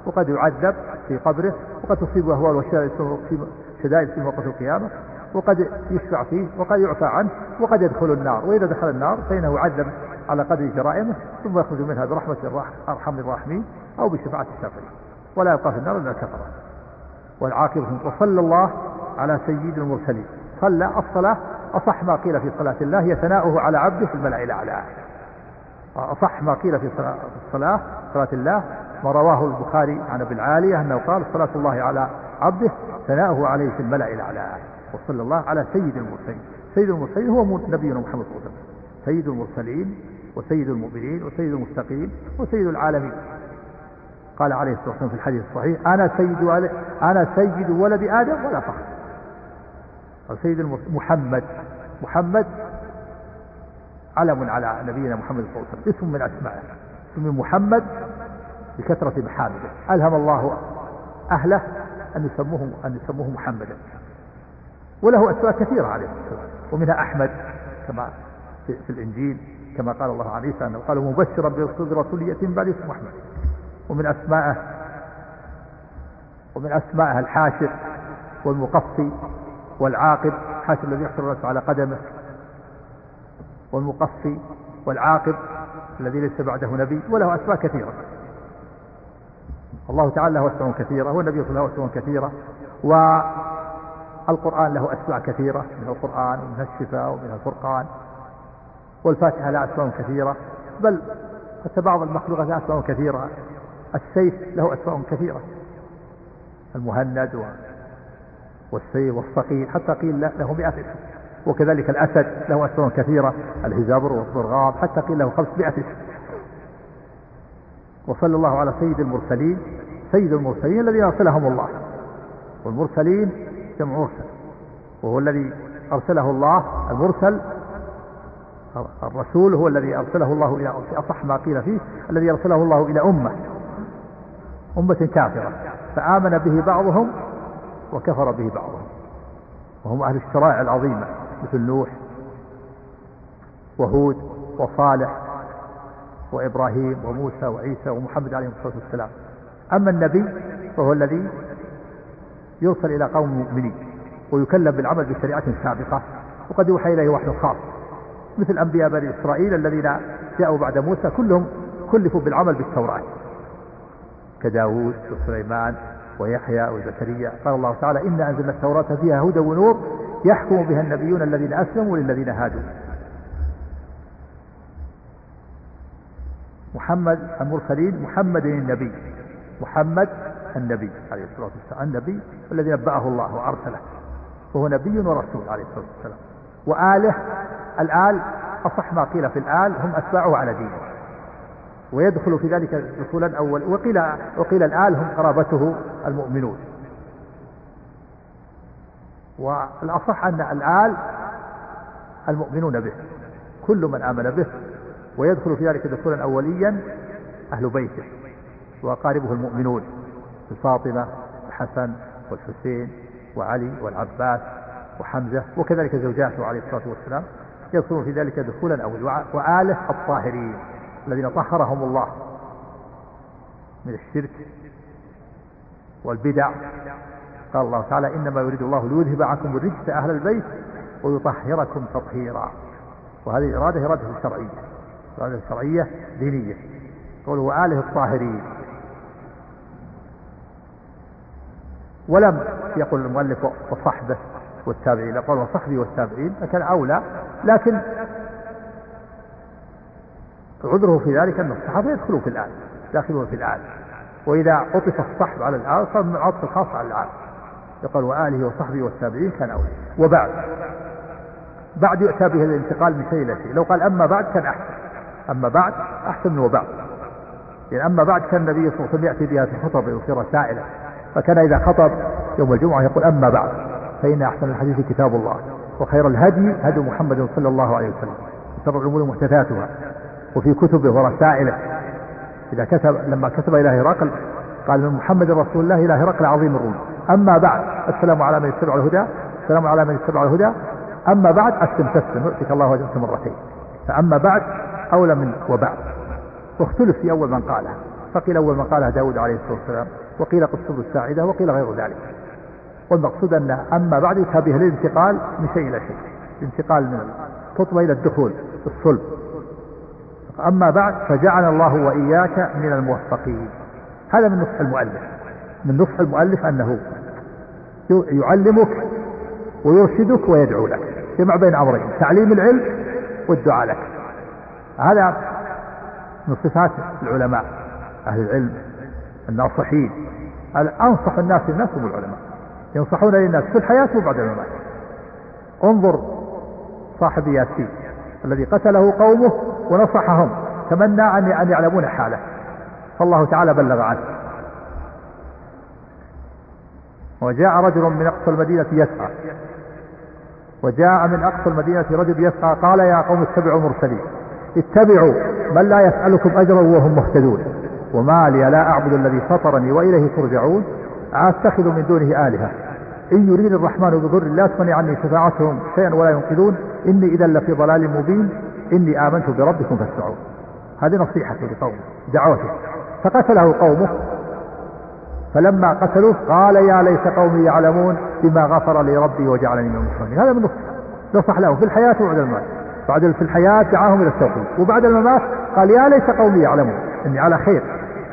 A: وقد يعذب في قبره وقد تصيبه أهوال وشدائد في موقف القيامة وقد يشفع فيه وقد يعفى عنه وقد يدخل النار وإذا دخل النار فإنه يعذب على قدر جرائمه ثم يخرج منها برحمة أرحم الراحمين أو بشفاعة الشافعين. ولا يبقى في النار إلا الكفرة. والعاقبة وصلى الله على سيد المرسلين. صلى الصلاة أصح ما قيل في صلاة الله هي ثناؤه على عبده في الملأ الأعلى. أصح ما قيل في الصلاة صلاة الله ما رواه البخاري عن ابن العالية أنه قال صلاة الله على عبده ثناؤه عليه في الملأ الأعلى. وصلى الله على سيد المرسلين. سيد المرسلين هو نبينا محمد صلى الله عليه وسلم. سيد المرسلين وسيد المؤمنين وسيد المستقيم وسيد العالمين. قال عليه الصلاة والسلام في الحديث الصحيح أنا سيد أنا سيد ولد آدم ولا فخر سيد محمد محمد علم على نبينا محمد صلى الله عليه وسلم. اسم من أسمائه. اسم محمد بكثرة محامده. ألهم الله أهله أن يسموه أن يسموه محمدا. وله أسماء كثيرة عليه الصلاة ومنها أحمد كما في, في الإنجيل كما قال الله عن عيسى أنه قال مبشرا برسول يأتي بعد اسمه أحمد. ومن أسمائه ومن أسمائه الحاشر والمقصي والعاقب حاشر الذي الناس على قدمه. والمقصي والعاقب الذي ليس بعده نبي وله أسماء كثيرة. الله تعالى له أسماء كثيرة والنبي صلى الله عليه وسلم كثيرة والقرآن له أسماء كثيرة من القرآن ومنها الشفاء ومنها الفرقان. والفاتحة لها أسماء كثيرة بل حتى بعض المخلوقات لها أسماء كثيرة. السيف له أسماء كثيرة. المهند والسيف والصقيل حتى قيل له مئة اسم. وكذلك الأسد له أسماء كثيرة الهزبر والضرغام حتى قيل له خمسمائة اسم. وصلى الله على سيد المرسلين سيد المرسلين الذين أرسلهم الله. والمرسلين جمع مرسل وهو الذي أرسله الله المرسل الرسول هو الذي أرسله الله إلى في أصح ما قيل فيه الذي أرسله الله إلى أمة. أمة كافرة. فآمن به بعضهم وكفر به بعضهم. وهم أهل الشرائع العظيمة. مثل نوح وهود وصالح وإبراهيم وموسى وعيسى ومحمد عليه الصلاة والسلام. أما النبي فهو الذي يرسل إلى قوم مؤمنين ويكلم بالعمل بشريعة سابقة وقد يوحى إليه وحي خاص مثل أنبياء بني إسرائيل الذين جاءوا بعد موسى كلهم كلفوا بالعمل بالتوراة. كداود وسليمان ويحيى وزكريا قال الله تعالى إنا أنزلنا التوراة فيها هدى ونور يحكم بها النبيون الذين أسلموا للذين هادوا محمد المرسلين محمد النبي محمد النبي عليه الصلاة والسلام النبي الذي نبأه الله وأرسله وهو نبي ورسول عليه الصلاة والسلام. وآله الآل أصح ما قيل في الآل هم أتباعه على دينه. ويدخل في ذلك دخولا أول وقيل, وقيل الآل هم قرابته المؤمنون. والأصح أن الآل المؤمنون به كل من آمن به ويدخل في ذلك دخولا أوليا أهل بيته وأقاربه المؤمنون فاطمة الحسن والحسين وعلي والعباس وحمزة وكذلك زوجاته عليه الصلاة والسلام يدخلون في ذلك دخولا أول وآله الطاهرين الذين طهرهم الله من الشرك والبدع قال الله تعالى إنما يريد الله ليذهب عنكم الرجس أهل البيت ويطهركم تطهيرا. وهذه إرادة إرادة شرعية إرادة شرعية دينية. قوله وآله الطاهرين. ولم يقل المؤلف وصحبه والتابعين. قال وصحبه والتابعين لكن أولى لكن عذره في ذلك أن الصحابة يدخلون في الآن داخلون في الآن. وإذا عطف الصحب على الآن صار من عطف الخاص على الآن. يقال وآله وصحبه والتابعين كان أولى. وبعد. بعد يؤتى به الانتقال من شيء إلى شيء. لو قال أما بعد كان أحسن. أما بعد أحسن من وبعد. يعني أما بعد كان النبي صلى الله عليه وسلم يأتي بها في خطبه وفي رسائله فكان إذا خطب يوم الجمعة يقول أما بعد. فإن أحسن الحديث كتاب الله. وخير الهدي هدي محمد صلى الله عليه وسلم. وشر الأمور محدثاتها. وفي كتبه ورسائله. إذا كتب لما كتب إلى هرقل قال من محمد رسول الله إلى هرقل عظيم الروم. أما بعد السلام على من يتبع الهدى السلام على من يتبع الهدى. أما بعد أسلم تسلم يؤتك الله أجرك مرتين فأما بعد أولى من وبعد واختلف في أول من قالها فقيل أول من قالها داود عليه الصلاة والسلام وقيل قصة الساعدة وقيل غير ذلك. والمقصود أن أما بعد يتابه الانتقال من شيء إلى شيء. الانتقال من الخطبة إلى الدخول الصلب. أما بعد فجعل الله وإياك من الموفقين. هذا من نصح المؤلف. من نصح المؤلف أنه يعلمك ويرشدك ويدعو لك جمع بين أمرين تعليم العلم والدعاء لك. هذا من صفات العلماء أهل العلم الناصحين. أنصح الناس الناس هم العلماء. ينصحون للناس في الحياة وبعد الممات. انظر صاحب ياسين الذي قتله قومه ونصحهم. تمنى أن يعلمون حاله. فالله تعالى بلغ عنه. وجاء رجل من أقصى المدينة يسعى. وجاء من أقصى المدينة رجل يسعى قال يا قوم اتبعوا المرسلين اتبعوا من لا يسألكم أجرا وهم مهتدون. وما لي لا أعبد الذي فطرني وإليه ترجعون. أتخذ من دونه آلهة؟ إن يريد الرحمن بضر لا تغني عني شفاعتهم شيئا ولا ينقذون. إني إذا لفي ضلال مبين. إني آمنت بربكم فاسمعون هذه نصيحته لقومه دعوته. فقتله قومه. فلما قتلوه قال يا ليت قومي يعلمون بما غفر لي ربي وجعلني من المكرمين هذا من نصح له في الحياة وبعد الممات. بعد في الحياة دعاهم إلى التوحيد. وبعد الممات قال يا ليت قومي يعلمون. إني على خير.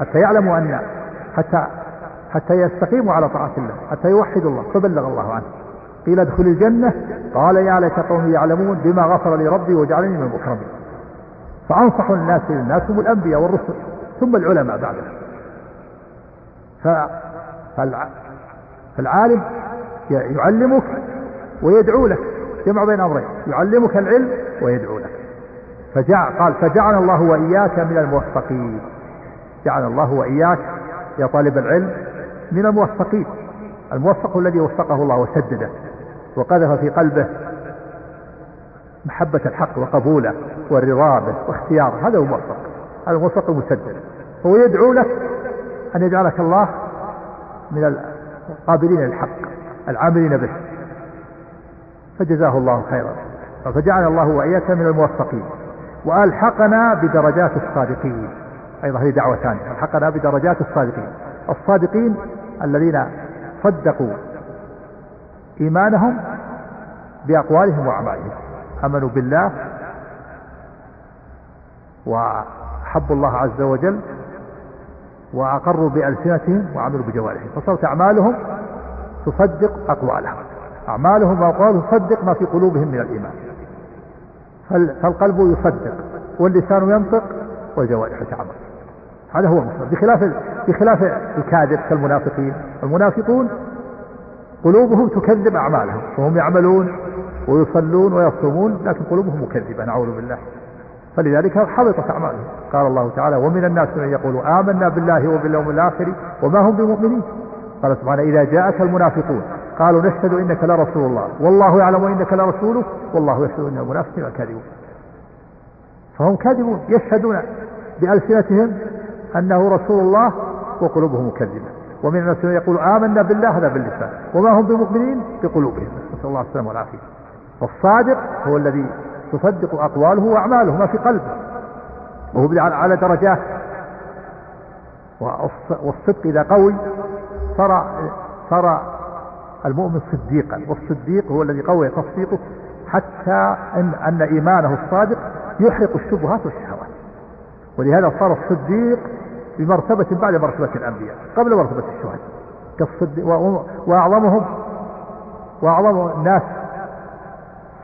A: حتى يعلموا أن حتى حتى يستقيموا على طاعة الله. حتى يوحدوا الله. فبلغ الله عنه. قيل ادخل الجنة. قال يا ليت قومي يعلمون بما غفر لي ربي وجعلني من المكرمين. فأنصح الناس للناس هم الأنبياء والرسل ثم العلماء بعده فالعالم يعلمك ويدعو لك جمع بين أمرين يعلمك العلم ويدعو لك. فجعل قال فجعل الله وإياك من الموفقين. جعل الله وإياك يا طالب العلم من الموفقين. الموفق الذي وفقه الله وسدده وقذف في قلبه محبة الحق وقبوله والرضا به واختياره. هذا هو الموفق. الموفق المسدد. هو يدعو لك أن يجعلك الله من القابلين للحق العاملين به. فجزاه الله خيرا. فجعل الله وإياك من الموفقين. وألحقنا بدرجات الصادقين. أيضا هذه دعوة ثانية. ألحقنا بدرجات الصادقين. الصادقين الذين صدقوا إيمانهم بأقوالهم وأعمالهم. آمنوا بالله وحبوا الله عز وجل وأقروا بألسنتهم وعملوا بجوارحهم. فصارت أعمالهم تصدق أقوالهم. أعمالهم وأقوالهم تصدق ما في قلوبهم من الإيمان. فالقلب يصدق واللسان ينطق والجوارح تعمل هذا هو المسلم بخلاف بخلاف الكاذب كالمنافقين. المنافقون قلوبهم تكذب أعمالهم. وهم يعملون ويصلون ويصومون لكن قلوبهم مكذبة. نعوذ بالله. فلذلك حبطت أعمالهم. قال الله تعالى ومن الناس من يقول آمنا بالله وباليوم الآخر وما هم بمؤمنين. قال سبحانه إذا جاءك المنافقون قالوا نشهد إنك لرسول الله والله يعلم إنك لرسوله والله يشهد إن المنافقين كاذبون. فهم كاذبون يشهدون بألسنتهم أنه رسول الله وقلوبهم مكذبة. ومن الناس من يقول آمنا بالله هذا باللسان. وما هم بمؤمنين؟ بقلوبهم. نسأل الله السلامة والعافية. والصادق هو الذي تصدق أقواله وأعماله ما في قلبه. وهو على درجات. والصدق إذا قوي صار صار المؤمن صديقا. والصديق هو الذي قوي تصديقه حتى أن, أن إيمانه الصادق يحرق الشبهات والشهوات. ولهذا صار الصديق بمرتبة بعد مرتبة الأنبياء قبل مرتبة الشهداء. كالصديق وأعظمهم وأعظم الناس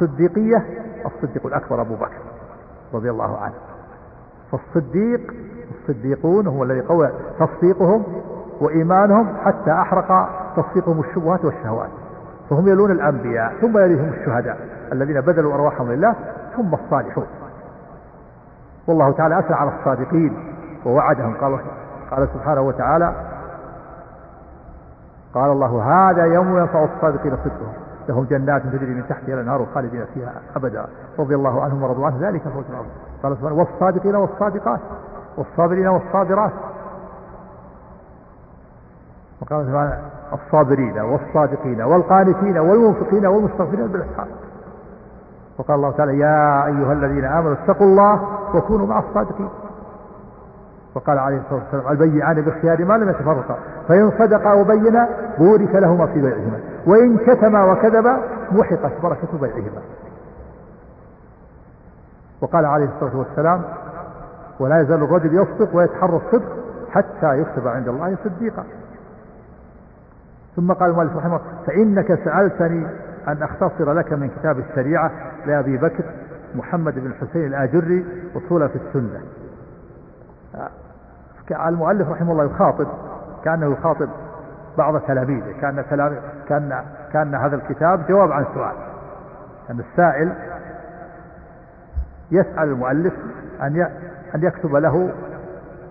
A: صديقية الصديق الأكبر أبو بكر رضي الله عنه. فالصديق الصديقون هم الذي قوى تصديقهم وإيمانهم حتى أحرق تصديقهم الشبهات والشهوات. فهم يلون الأنبياء ثم يليهم الشهداء الذين بذلوا أرواحهم لله ثم الصالحون. والله تعالى أثنى على الصادقين ووعدهم. قال قال سبحانه وتعالى قال الله هذا يوم ينفع الصادقين صدقهم. لهم جنات تجري من تحتها الانهار خالدين فيها أبدا. رضي الله عنهم ورضوا عنه. ذلك فوز العظيم. قال سبحانه والصادقين والصادقات والصابرين والصابرات. وقال سبحانه الصابرين والصادقين والقانتين والمنفقين والمستغفرين بالاسحار وقال الله تعالى يا أيها الذين آمنوا اتقوا الله وكونوا مع الصادقين. وقال عليه الصلاة والسلام البيعان بالخيار ما لم يتفرقا فإن صدقا وبينا بورك لهما في بيعهما. وإن كتما وكذبا محقت بركة بيعهما وقال عليه الصلاة والسلام ولا يزال الرجل يصدق ويتحرى الصدق حتى يكتب عند الله صديقا. ثم قال المؤلف رحمه الله فإنك سألتني أن أختصر لك من كتاب الشريعة لأبي بكر محمد بن الحسين الآجري أصول في السنة. المؤلف رحمه الله يخاطب كأنه يخاطب بعض تلاميذه. كان كلام كان كان هذا الكتاب جواب عن سؤال. كان السائل يسأل المؤلف أن أن يكتب له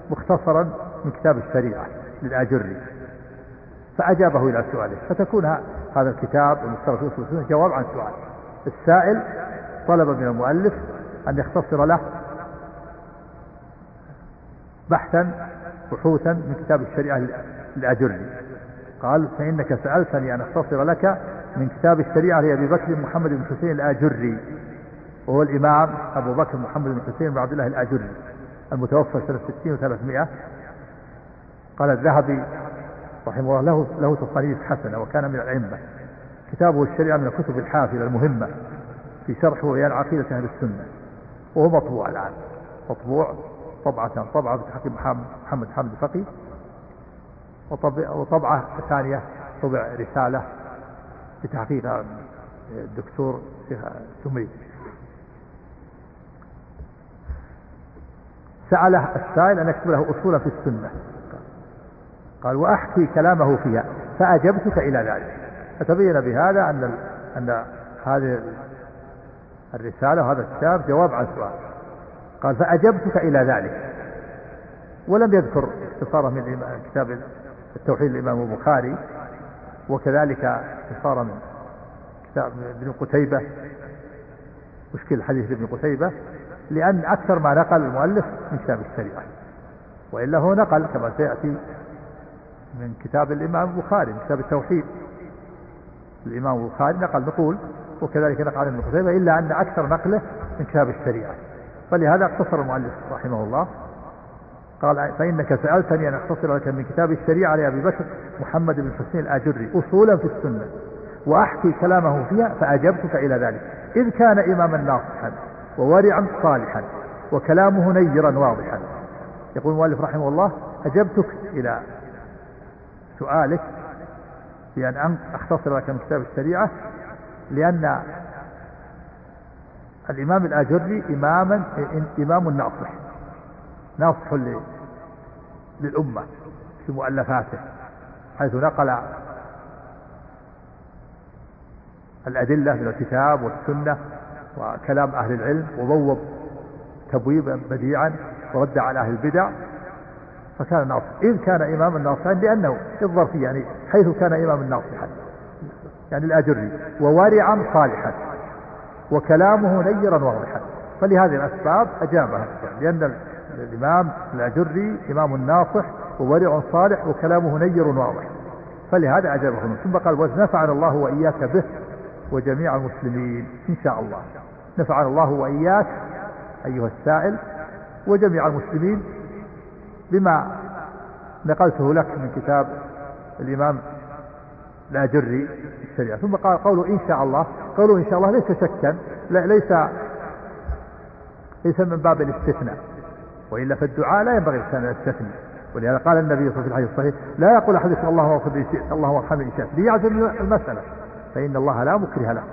A: مختصرا من كتاب الشريعة للآجري فأجابه إلى سؤاله. فتكون هذا الكتاب المستغفر في جواب عن سؤال. السائل طلب من المؤلف أن يختصر له بحثا بحوثا من كتاب الشريعة لأجري قال فإنك سألتني أن أختصر لك من كتاب الشريعة لأبي بكر محمد بن حسين الآجري وهو الإمام أبو بكر محمد بن حسين بن عبد الله الآجري المتوفى سنة 60 و300 قال الذهبي رحمه الله له له تصانيف حسنة وكان من الأئمة. كتابه الشريعة من الكتب الحافلة المهمة في شرح وبيان عقيدة أهل السنة وهو مطبوع الآن. مطبوع طبعة طبعة بتحقيق محمد حمد فقي وطبعة ثانية طبع رسالة بتحقيق الدكتور سمي. سأله السائل أن يكتب له أصولا في السنة. قال وأحكي كلامه فيها فأجبتك إلى ذلك. فتبين بهذا أن أن هذه الرسالة وهذا الكتاب جواب عن سؤال. قال فأجبتك إلى ذلك. ولم يذكر اختصارا من كتاب التوحيد الإمام البخاري وكذلك اختصارا من كتاب ابن قتيبة. مشكل حديث ابن قتيبة؟ لأن أكثر ما نقل المؤلف من كتاب الشريعة. وإلا هو نقل كما سيأتي من كتاب الإمام البخاري من كتاب التوحيد. الإمام البخاري نقل نقول وكذلك نقل ابن قتيبة إلا أن أكثر نقله من كتاب الشريعة. فلهذا اختصر المؤلف رحمه الله. قال فإنك سألتني أن أختصر لك من كتاب الشريعة لأبي بكر محمد بن حسين الآجري أصولا في السنة وأحكي كلامه فيها فأجبتك إلى ذلك. إذ كان إماما ناصحا وورعا صالحا وكلامه نيرا واضحا. يقول المؤلف رحمه الله أجبتك إلى سؤالك بأن أختصر لك من كتاب الشريعة لأن الإمام الآجري إماما إمام ناصح ناصح للأمة في مؤلفاته حيث نقل الأدلة من الكتاب والسنة وكلام أهل العلم وبوب تبويبا بديعا ورد على أهل البدع. فكان ناصح. إذ كان إماما ناصحا لأنه في الظرفية يعني حيث كان إماما ناصحا يعني الأجري وورعا صالحا وكلامه نيرا واضحا. فلهذه الأسباب أجابها لأن الإمام الأجري إمام ناصح وورع صالح وكلامه نير واضح فلهذا أجابه ثم قال ونفعنا الله وإياك به وجميع المسلمين. إن شاء الله. نفعنا الله وإياك أيها السائل وجميع المسلمين بما نقلته لك من كتاب الإمام الأجري الشريعة. ثم قال قوله إن شاء الله. قوله إن شاء الله ليس شكا ليس ليس من باب الاستثناء. وإلا في الدعاء لا ينبغي الإنسان يستثني ولهذا قال النبي صلى الله عليه وسلم لا يقول أحدكم اللهم اغفر لي شئت اللهم ارحمني إن شئت ليعزم المسألة فإن الله لا مكره له.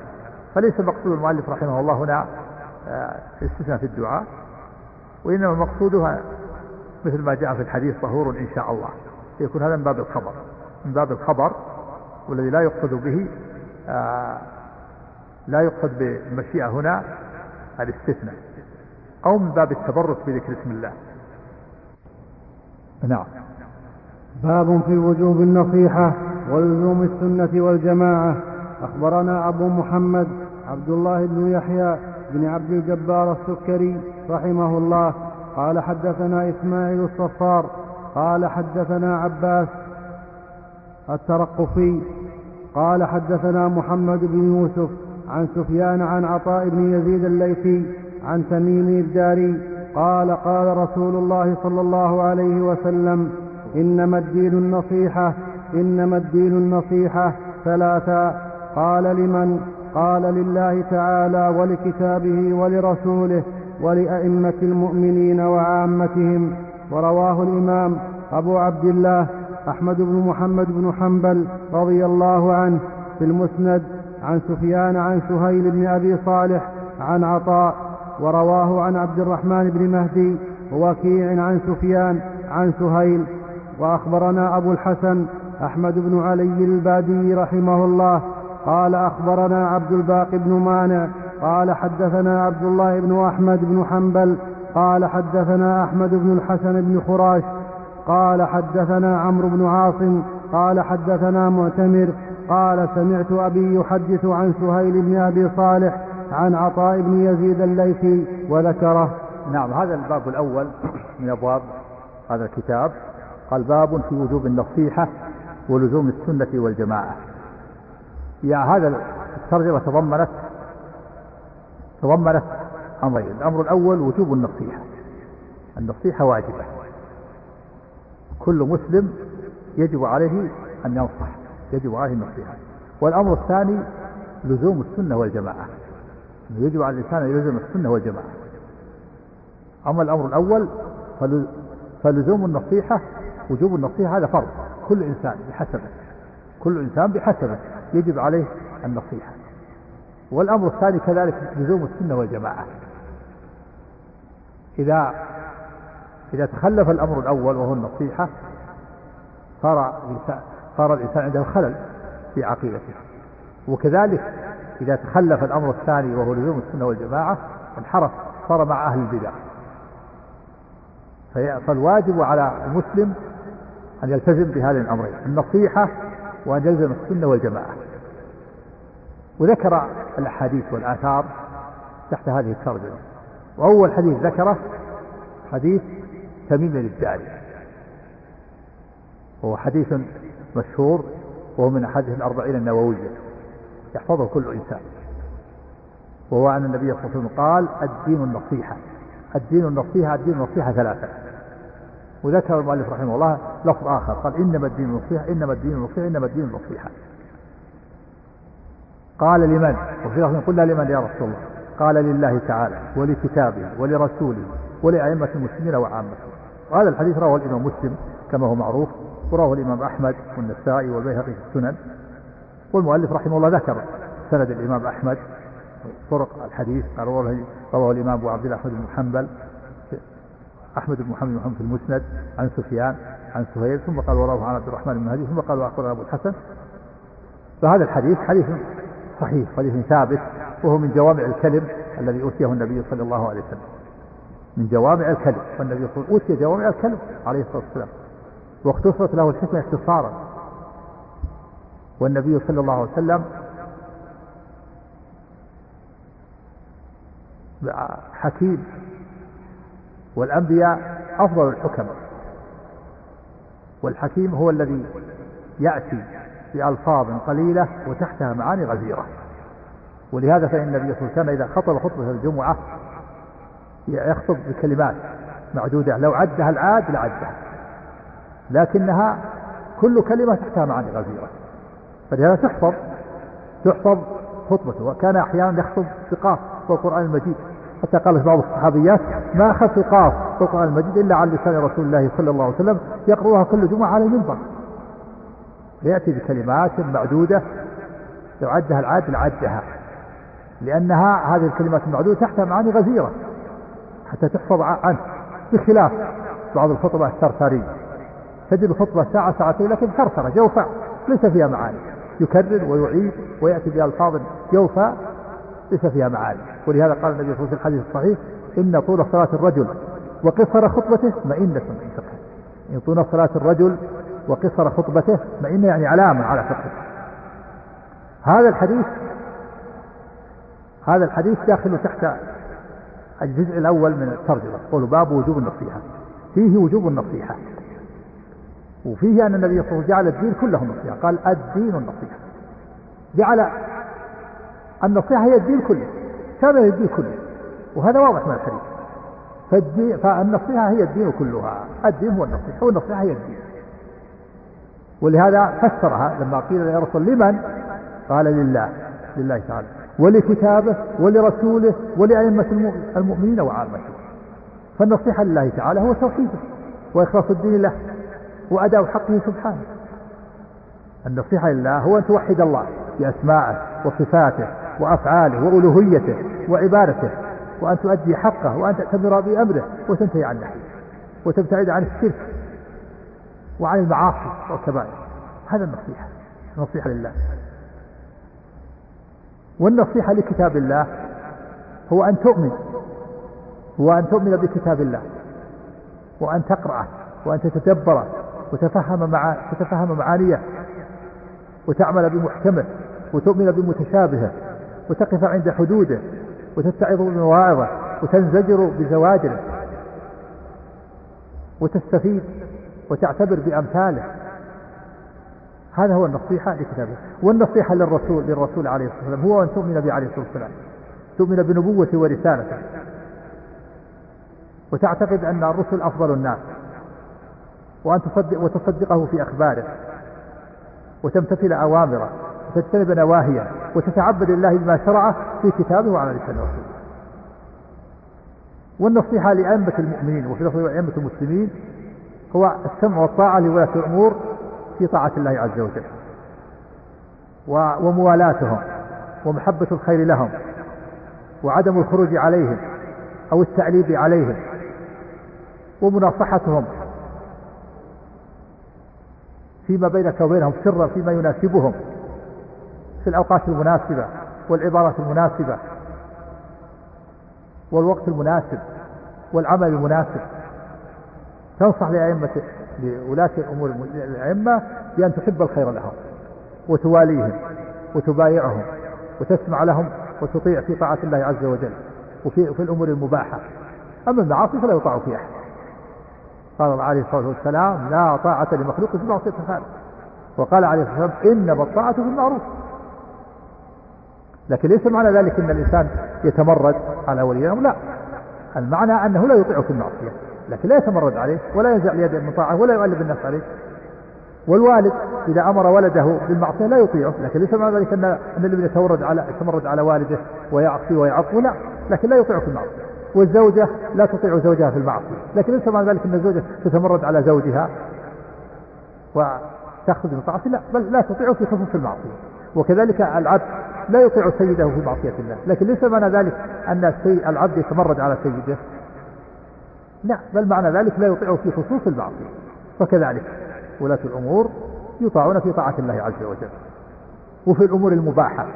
A: فليس مقصود المؤلف رحمه الله هنا آه، استثناء في الدعاء وإنما مقصودها مثل ما جاء في الحديث طهور إن شاء الله. يكون هذا من باب الخبر. من باب الخبر والذي لا يقصد به آه لا يقصد بالمشيئة هنا الاستثناء. أو من باب التبرك بذكر اسم الله.
B: نعم. باب في وجوب النصيحة ولزوم السنة والجماعة. أخبرنا أبو محمد عبد الله بن يحيى بن عبد الجبار السكري رحمه الله. قال حدثنا إسماعيل الصفار. قال حدثنا عباس الترقفي. قال حدثنا محمد بن يوسف عن سفيان عن عطاء بن يزيد الليثي. عن تميم الداري قال قال رسول الله صلى الله عليه وسلم إنما الدين النصيحة إنما الدين النصيحة ثلاثا قال لمن؟ قال لله تعالى ولكتابه ولرسوله ولأئمة المؤمنين وعامتهم. ورواه الإمام أبو عبد الله أحمد بن محمد بن حنبل رضي الله عنه في المسند عن سفيان عن سهيل بن أبي صالح عن عطاء ورواه عن عبد الرحمن بن مهدي ووكيع عن سفيان عن سهيل. وأخبرنا أبو الحسن أحمد بن علي البادي رحمه الله. قال أخبرنا عبد الباقي بن مانع. قال حدثنا عبد الله بن أحمد بن حنبل. قال حدثنا أحمد بن الحسن بن خراش. قال حدثنا عمرو بن عاصم. قال حدثنا معتمر. قال سمعت أبي يحدث عن سهيل بن أبي صالح. عن عطاء بن يزيد الليثي وذكره.
A: نعم هذا الباب الأول من أبواب هذا الكتاب. قال باب في وجوب النصيحة ولزوم السنة والجماعة. يعني هذا الترجمة تضمنت تضمنت أمرين. الأمر الأول وجوب النصيحة. النصيحة واجبة. كل مسلم يجب عليه أن ينصح يجب عليه النصيحة. والأمر الثاني لزوم السنة والجماعة. يجب على الإنسان أن يلزم السنة والجماعة. أما الأمر الأول فلزوم النصيحة وجوب النصيحة هذا فرض. كل إنسان بحسبه كل إنسان بحسبه يجب عليه النصيحة. والأمر الثاني كذلك لزوم السنة والجماعة. إذا إذا تخلف الأمر الأول وهو النصيحة صار صار الإنسان عنده خلل في عقيدته. وكذلك إذا تخلف الأمر الثاني وهو لزوم السنة والجماعة انحرف صار مع أهل البدع. فالواجب على المسلم أن يلتزم بهذين الأمرين النصيحة وأن يلزم السنة والجماعة. وذكر الأحاديث والآثار تحت هذه الترجمة. وأول حديث ذكره حديث تميم الداري وهو حديث مشهور وهو من أحاديث الأربعين النووية. يحفظه كل إنسان. وهو أن النبي صلى الله عليه وسلم قال الدين النصيحة. الدين النصيحة الدين النصيحة ثلاثة. وذكر المؤلف رحمه الله لفظ آخر قال إنما الدين النصيحة إنما الدين النصيحة إنما الدين النصيحة. قال لمن؟ وفي لفظ قلنا لمن يا رسول الله؟ قال لله تعالى ولكتابه ولرسوله ولأئمة المسلمين وعامتهم. وهذا الحديث رواه الإمام مسلم كما هو معروف ورواه الإمام أحمد والنسائي والبيهقي في السنن. والمؤلف رحمه الله ذكر سند الإمام أحمد طرق الحديث قال رواه الإمام أبو عبد الله أحمد بن حنبل أحمد بن محمد محمد في المسند عن سفيان عن سهيل ثم قال وراه عن عبد الرحمن بن مهدي ثم قال وأخبرنا أبو الحسن. فهذا الحديث حديث صحيح حديث ثابت وهو من جوامع الكلم الذي أوتيه النبي صلى الله عليه وسلم. من جوامع الكلم والنبي صلى الله عليه وسلم أوتي جوامع الكلم عليه الصلاة والسلام. واختصرت له الحكمة اختصارا. والنبي صلى الله عليه وسلم حكيم والأنبياء أفضل الحكم والحكيم هو الذي يأتي بألفاظ قليلة وتحتها معاني غزيرة ولهذا فإن النبي صلى الله عليه وسلم إذا خطب خطبة الجمعة يخطب بكلمات معدودة لو عدها العاد لعدها لكنها كل كلمة تحتها معاني غزيرة. فلهذا تحفظ تحفظ خطبته وكان أحيانا يخطب بقاف في القرآن المجيد. حتى قالت بعض الصحابيات ما أخذت قاف في القرآن المجيد إلا عن لسان رسول الله صلى الله عليه وسلم يقرأها كل جمعة على المنبر. يأتي بكلمات معدودة لو عدها العاد لعدها لأنها هذه الكلمات المعدودة تحتها معاني غزيرة حتى تحفظ عنه بخلاف بعض الخطبة الثرثارية تجد خطبة ساعة ساعتين لكن ثرثرة جوفاء ليس فيها معاني. يكرر ويعيد ويأتي بألفاظ جوفاء ليس فيها معاني. ولهذا قال النبي صلى الله عليه وسلم في الحديث الصحيح إن طول صلاة الرجل وقصر خطبته مئنة من فقه إن طول صلاة الرجل وقصر خطبته فإن يعني علامة على فقه هذا الحديث هذا الحديث داخل تحت الجزء الأول من الترجمة. قول باب وجوب النصيحة. فيه وجوب النصيحة. وفيه أن النبي صلى الله عليه وسلم جعل الدين كله النصيحة قال الدين النصيحة جعل النصيحة هي الدين كله. شامل الدين كله. وهذا واضح من الحديث. فالنصيحة هي الدين كلها. الدين هو النصيحة والنصيحة هي الدين. ولهذا فسرها لما قيل يا رسول لمن؟ قال لله. لله تعالى. ولكتابه ولرسوله ولأئمة المؤمنين وعامته فالنصيحة لله تعالى هو توحيده. وإخلاص الدين له. وأداء حقه سبحانه. النصيحة لله هو أن توحد الله بأسمائه وصفاته وأفعاله وألوهيته وعبادته وأن تؤدي حقه وأن تأتمر بأمره وتنتهي عن نحيه وتبتعد عن الشرك وعن المعاصي والكبائر. هذا النصيحة النصيحة لله. والنصيحة لكتاب الله هو أن تؤمن هو أن تؤمن بكتاب الله وأن تقرأه وأن تتدبره وتفهم مع تتفهم معانيه وتعمل بمحكمه وتؤمن بمتشابهه وتقف عند حدوده وتتعظ بمواعظه وتنزجر بزواجره وتستفيد وتعتبر بأمثاله. هذا هو النصيحة لكتابه. والنصيحة للرسول للرسول عليه الصلاة والسلام هو أن تؤمن به عليه الصلاة والسلام. تؤمن بنبوته ورسالته. وتعتقد أن الرسل أفضل الناس. وأن تصدق وتصدقه في أخباره وتمتثل أوامره وتجتنب نواهيه وتتعبد الله بما شرعه في كتابه لسان رسوله والنصيحة لأئمة المؤمنين وفي لفظ أئمة المسلمين هو السمع والطاعة لولاة الأمور في طاعة الله عز وجل وموالاتهم ومحبة الخير لهم وعدم الخروج عليهم أو التعليب عليهم ومناصحتهم فيما بينك وبينهم سرا فيما يناسبهم في الأوقات المناسبة والعبارات المناسبة والوقت المناسب والعمل المناسب. تنصح لأئمة لولاة الأمور الأئمة بأن تحب الخير لهم وتواليهم وتبايعهم وتسمع لهم وتطيع في طاعة الله عز وجل وفي في الأمور المباحة. أما المعاصي فلا يطاع فيها قال عليه الصلاة والسلام لا طاعة لمخلوق في معصية الخالق. وقال عليه الصلاة والسلام إنما الطاعة في المعروف. لكن ليس معنى ذلك أن الإنسان يتمرد على ولي الأمر لا. المعنى أنه لا يطيع في المعصية لكن لا يتمرد عليه ولا ينزع اليد من طاعة ولا يؤلب الناس عليه. والوالد إذا أمر ولده بالمعصية لا يطيعه لكن ليس معنى ذلك أن أن الابن يتمرد على يتمرد على والده ويعصي ويعصو لا لكن لا يطيعه في المعصية. والزوجة لا تطيع زوجها في المعصية. لكن ليس معنى ذلك أن الزوجة تتمرد على زوجها وتأخذ من طاعته لا بل لا تطيعه في خصوص المعصية. وكذلك العبد لا يطيع سيده في معصية الله. لكن ليس معنى ذلك أن العبد يتمرد على سيده. لا بل معنى ذلك لا يطيعه في خصوص المعصية. فكذلك ولاة الأمور يطاعون في طاعة الله عز وجل. وفي الأمور المباحة.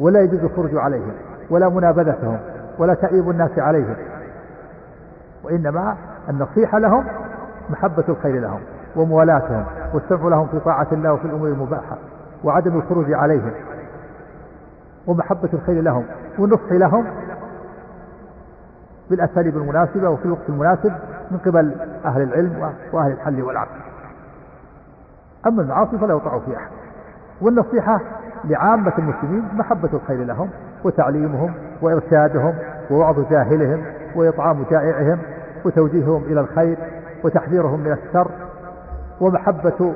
A: ولا يجوز الخروج عليهم ولا منابذتهم. ولا تأييب الناس عليهم. وإنما النصيحة لهم محبة الخير لهم وموالاتهم والسمع لهم في طاعة الله وفي الأمور المباحة وعدم الخروج عليهم ومحبة الخير لهم والنصح لهم بالأساليب المناسبة وفي الوقت المناسب من قبل أهل العلم وأهل الحل والعقل. أما المعاصي فلا يطاع أحد والنصيحة لعامة المسلمين محبة الخير لهم وتعليمهم وإرشادهم ووعظ جاهلهم وإطعام جائعهم وتوجيههم إلى الخير وتحذيرهم من الشر ومحبة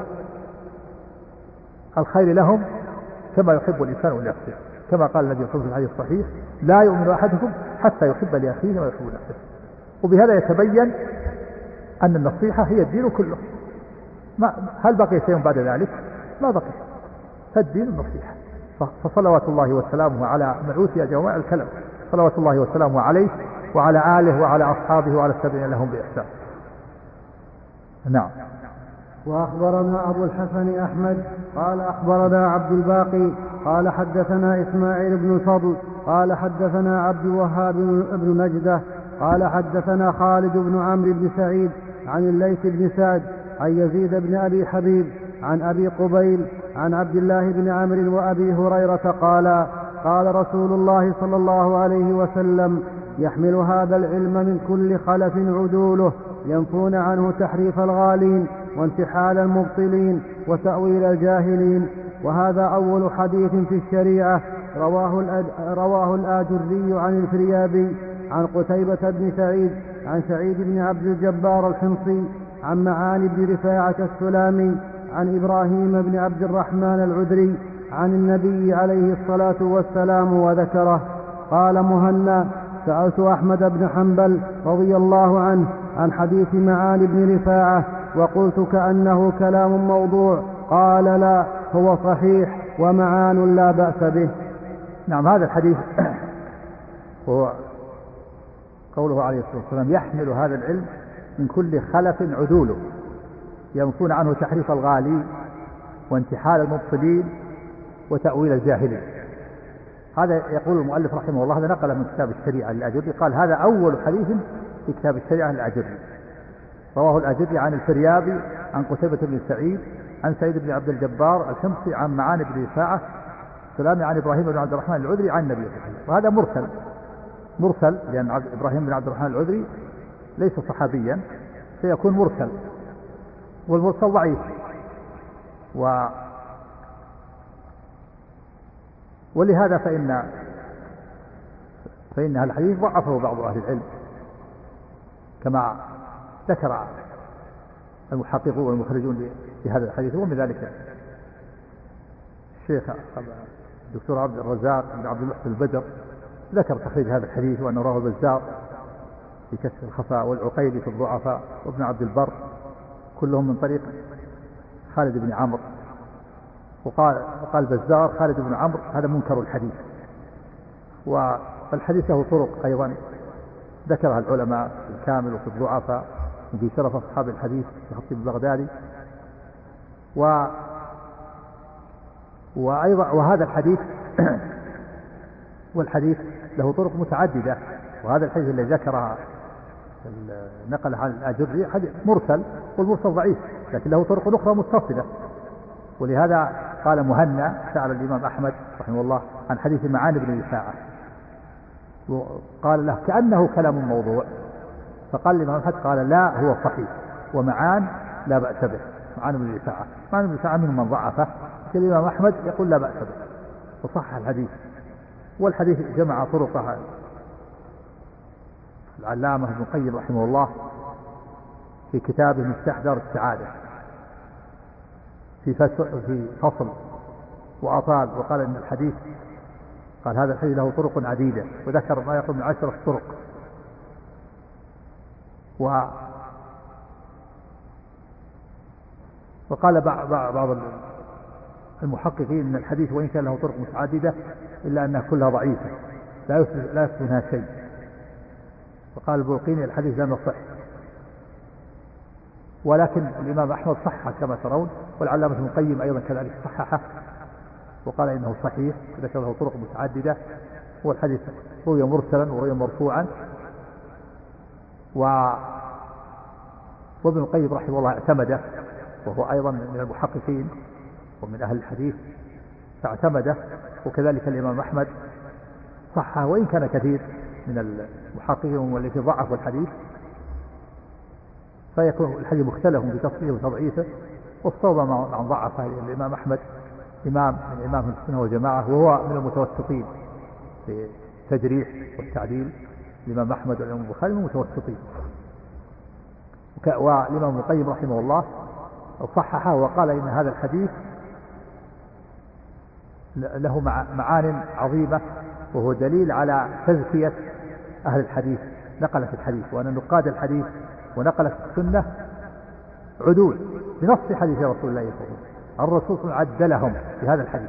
A: الخير لهم كما يحب الإنسان لنفسه. كما قال النبي صلى الله عليه وسلم في الحديث الصحيح لا يؤمن أحدكم حتى يحب لأخيه ما يحب لنفسه. وبهذا يتبين أن النصيحة هي الدين كله. ما هل بقي شيء بعد ذلك؟ ما بقي. فالدين النصيحة. فصلوات الله وسلامه على مبعوث جوامع الكلم صلوات الله وسلامه عليه وعلى آله وعلى أصحابه وعلى التابعين لهم بإحسان. نعم.
B: وأخبرنا أبو الحسن أحمد قال أخبرنا عبد الباقي قال حدثنا إسماعيل بن الفضل قال حدثنا عبد الوهاب بن نجدة قال حدثنا خالد بن عمرو بن سعيد عن الليث بن سعد عن يزيد بن أبي حبيب عن أبي قبيل عن عبد الله بن عمرو وأبي هريرة قال قال رسول الله صلى الله عليه وسلم يحمل هذا العلم من كل خلف عدوله ينفون عنه تحريف الغالين وانتحال المبطلين وتأويل الجاهلين وهذا أول حديث في الشريعة رواه. رواه الآجري عن الفريابي عن قتيبة بن سعيد عن سعيد بن عبد الجبار الحمصي عن معاني بن رفاعة السلامي عن إبراهيم بن عبد الرحمن العذري عن النبي عليه الصلاة والسلام وذكره. قال مهنا سألت أحمد بن حنبل رضي الله عنه عن حديث معاني بن رفاعة وقلت كأنه كلام موضوع. قال لا هو صحيح ومعان لا بأس به.
A: نعم هذا الحديث هو قوله عليه الصلاة والسلام يحمل هذا العلم من كل خلف عدوله. ينفون عنه تحريف الغالي وانتحال المبطلين وتأويل الجاهلين. هذا يقول المؤلف رحمه الله هذا نقل من كتاب الشريعة للأجري قال هذا أول حديث في كتاب الشريعة للأجري. رواه الأجري عن الفريابي عن قتيبة بن سعيد عن سعيد بن عبد الجبار الحمصي عن معاني بن رفاعة سلامي عن إبراهيم بن عبد الرحمن العذري عن النبي صلى الله عليه وسلم. وهذا مرسل. مرسل لأن إبراهيم بن عبد الرحمن العذري ليس صحابيا سيكون مرسل. والمرسل ضعيف. و ولهذا فإن فإن الحديث ضعفه بعض أهل العلم كما ذكر المحققون والمخرجون لهذا الحديث ومن ذلك الشيخ الدكتور عبد الرزاق بن عبد المحسن البدر ذكر تخريج هذا الحديث وأنه رواه البزار في كشف الخفاء والعقيلي في الضعفاء وابن عبد البر كلهم من طريق خالد بن عمرو. وقال وقال البزار خالد بن عمرو هذا منكر الحديث. والحديث له طرق أيضا. ذكرها العلماء في الكامل وفي الضعفاء وفي شرف أصحاب الحديث في خطيب البغدادي. و وأيضا وهذا الحديث <clears throat> والحديث له طرق متعددة. وهذا الحديث الذي ذكره نقله عن الأجري حديث مرسل والمرسل ضعيف لكن له طرق أخرى متصلة. ولهذا قال مهنا سأل الإمام أحمد رحمه الله عن حديث معاني بن رفاعة وقال له كأنه كلام موضوع. فقال الإمام أحمد قال لا هو صحيح. ومعان لا بأس به. معان بن رفاعة معان بن رفاعة منهم من ضعفه الإمام أحمد يقول لا بأس به. وصح الحديث. والحديث جمع طرقها العلامة ابن القيم رحمه الله في كتابه مفتاح دار السعادة. في في فصل وأطال وقال إن الحديث قال هذا الحديث له طرق عديدة وذكر ما يقول من عشرة طرق. و وقال بعض المحققين إن الحديث وإن كان له طرق متعددة إلا أنها كلها ضعيفة لا يثبت لا يثبت منها شيء. وقال البلقيني الحديث لم يصح. ولكن الإمام أحمد صح كما ترون والعلامة ابن القيم أيضا كذلك صححه وقال إنه صحيح ذكر له طرق متعددة والحديث روي مرسلا وروي مرفوعا. و وابن القيم رحمه الله اعتمده وهو أيضا من المحققين ومن أهل الحديث فاعتمده وكذلك الإمام أحمد صحه وإن كان كثير من المحققين والذي ضعفوا الحديث فيكون الحديث مختلف في تصحيحه وتضعيفه والصواب من ضعفه الإمام أحمد إمام من إمام السنة والجماعة وهو من المتوسطين في التجريح والتعديل. الإمام أحمد والإمام البخاري من المتوسطين. والإمام ابن القيم رحمه الله صححه وقال إن هذا الحديث له معان عظيمة وهو دليل على تزكية أهل الحديث نقلة الحديث وأن نقاد الحديث ونقلة السنة عدول بنص حديث رسول الله صلى الله عليه وسلم. الرسول عدلهم في هذا الحديث.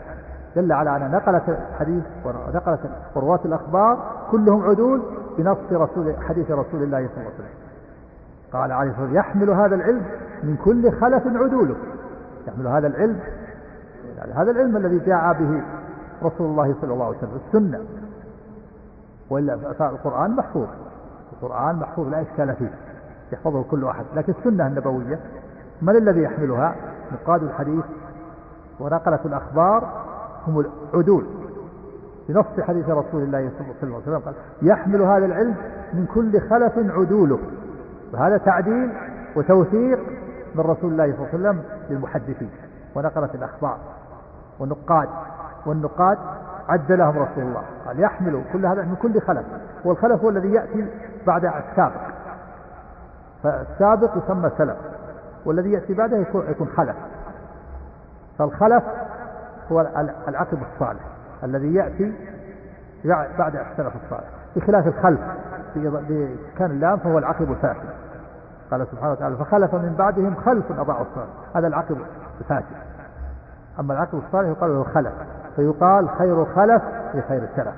A: دل على أن نقلة الحديث ونقلة ورواه الأخبار كلهم عدول بنص رسول حديث رسول الله صلى الله عليه وسلم. قال عليه الصلاة والسلام يحمل هذا العلم من كل خلف عدوله. يحمل هذا العلم يعني هذا العلم الذي جاء به رسول الله صلى الله عليه وسلم السنة. وإلا فالقرآن محفوظ. القرآن محفوظ لا إشكال فيه. يحفظه كل أحد لكن السنة النبوية من الذي يحملها؟ نقاد الحديث ونقلة الأخبار هم العدول. بنص حديث رسول الله صلى الله عليه وسلم قال يحمل هذا العلم من كل خلف عدوله. وهذا تعديل وتوثيق من رسول الله صلى الله عليه وسلم للمحدثين. ونقلة الأخبار والنقاد. والنقاد عدلهم رسول الله. قال يحمل كل هذا من كل خلف. والخلف هو الذي يأتي بعد السابق. فالسابق يسمى سلف. والذي يأتي بعده يكون خلف. فالخلف هو العقب الصالح. الذي يأتي بعد السلف الصالح. بخلاف الخلف. بإسكان اللام فهو العقب الفاسد. قال سبحانه وتعالى فخلف من بعدهم خلف أضاعوا الصالح هذا العقب الفاسد. أما العقب الصالح يقال له خلف فيقال خير خلف في خير السلف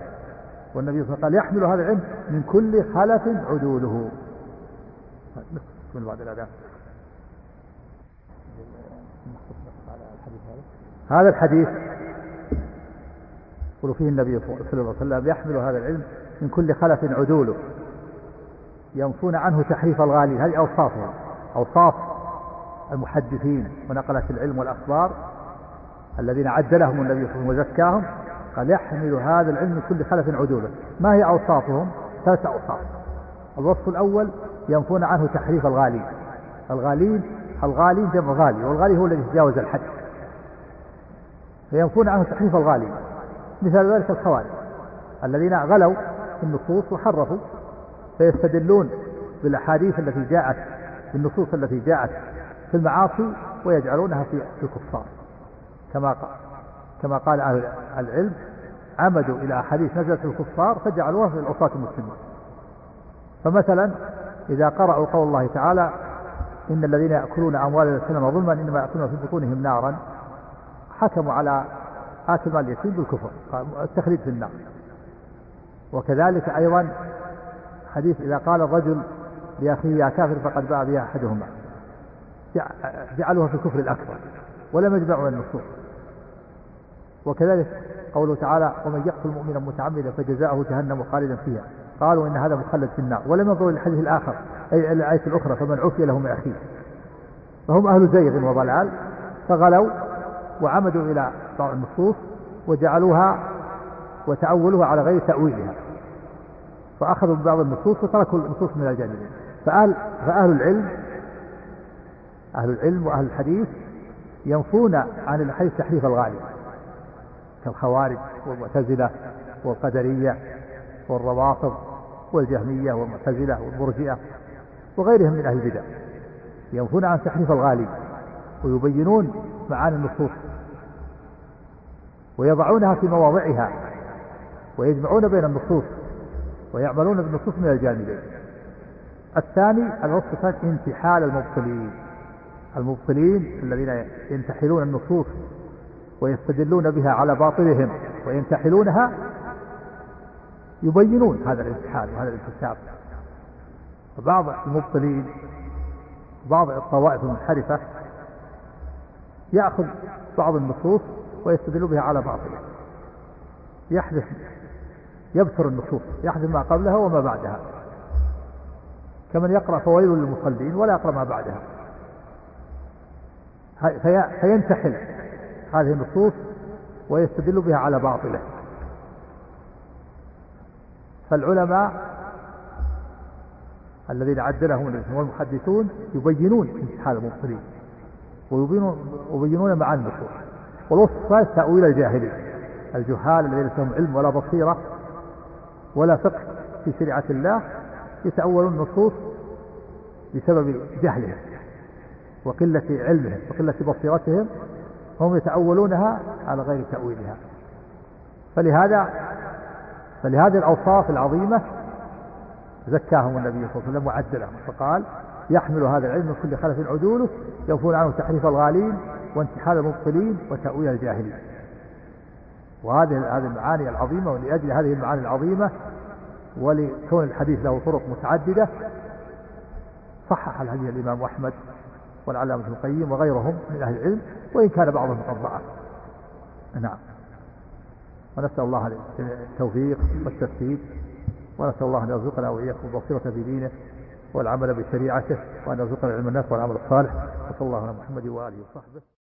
A: والنبي صلى الله عليه وسلم قال يحمل هذا العلم من كل خلف عدوله. من بعد الأذان هذا الحديث يقول فيه النبي صلى الله عليه وسلم يحمل هذا العلم من كل خلف عدوله. ينفون عنه تحريف الغالين هذه أوصافهم أوصاف المحدثين ونقلة العلم والأخبار. الذين عدلهم النبي صلى الله عليه وسلم وزكاهم قال يحمل هذا العلم من كل خلف عدوله. ما هي أوصافهم؟ ثلاثة أوصاف. الوصف الأول ينفون عنه تحريف الغالين الغالين الغالين جمع غالي والغالي هو الذي تجاوز الحد. فينفون عنه تحريف الغالي. مثال ذلك الخوارج. الذين غلوا في النصوص وحرفوا فيستدلون بالأحاديث التي جاءت بالنصوص التي جاءت في المعاصي ويجعلونها في الكفار. كما كما قال أهل العلم عمدوا إلى أحاديث نزلت الكفار فجعلوها في العصاة المسلمين فمثلا إذا قرأوا قول الله تعالى إن الذين يأكلون أموال اليتامى ظلما إنما يأكلون في بطونهم نارا حكموا على آكل مال اليتيم بالكفر التخليد في النار. وكذلك أيضا حديث إذا قال الرجل لأخيه يا كافر فقد باع بها أحدهما جعلوها في الكفر الأكبر ولم يجمعوا النصوص. وكذلك قوله تعالى ومن يقتل مؤمنا متعمدا فجزاؤه جهنم خالدا فيها. قالوا إن هذا مخلد في النار ولم ينظروا للحديث الآخر أي الآية الأخرى فمن عفي له من أخيه. فهم أهل زيغ وضلال فغلوا وعمدوا إلى بعض النصوص وجعلوها وتأولوها على غير تأويلها. فأخذوا بعض النصوص وتركوا النصوص من الجانبين. فأهل, فأهل العلم أهل العلم وأهل الحديث ينفون عن الحديث تحريف الغالب. كالخوارج والمعتزلة والقدرية والروافض والجهمية والمعتزلة والمرجئة وغيرهم من أهل البدع ينفون عن تحريف الغالب ويبينون معاني النصوص ويضعونها في مواضعها ويجمعون بين النصوص ويعملون بالنصوص من الجانبين. الثاني الوصف الثاني انتحال المبطلين المبطلين الذين ينتحلون النصوص ويستدلون بها على باطلهم. وينتحلونها يبينون هذا الانتحال وهذا الانتساب وبعض المبطلين بعض الطوائف المنحرفة يأخذ بعض النصوص ويستدل بها على باطله يحذف يبتر النصوص يحذف ما قبلها وما بعدها. كمن يقرأ فويل للمصلين ولا يقرأ ما بعدها. فينتحل هذه النصوص ويستدل بها على باطله. فالعلماء الذين عدلهم المحدثون يبينون انتحال المبطلين ويبينون معاني النصوص. والوصف الثالث تأويل الجاهلين الجهال الذين لهم علم ولا بصيرة ولا فقه في شريعة الله يتأولون النصوص بسبب جهلهم وقلة علمهم وقلة بصيرتهم هم يتأولونها على غير تأويلها. فلهذا فلهذه الأوصاف العظيمة زكاهم النبي صلى الله عليه وسلم وعدلهم. فقال يحمل هذا العلم من كل خلف عدوله ينفون عنه تحريف الغالين وانتحال المبطلين وتأويل الجاهلين. وهذه هذه المعاني العظيمة ولأجل هذه المعاني العظيمة ولكون الحديث له طرق متعددة صحح الحديث الإمام أحمد والعلامة ابن القيم وغيرهم من أهل العلم وإن كان بعضهم قد ضعف. نعم. ونسأل الله التوفيق والتثبيت ونسأل الله أن يرزقنا وإياكم البصيرة في دينه والعمل بشريعته وأن يرزقنا العلم النافع والعمل الصالح. وصلى الله على محمد وآله وصحبه.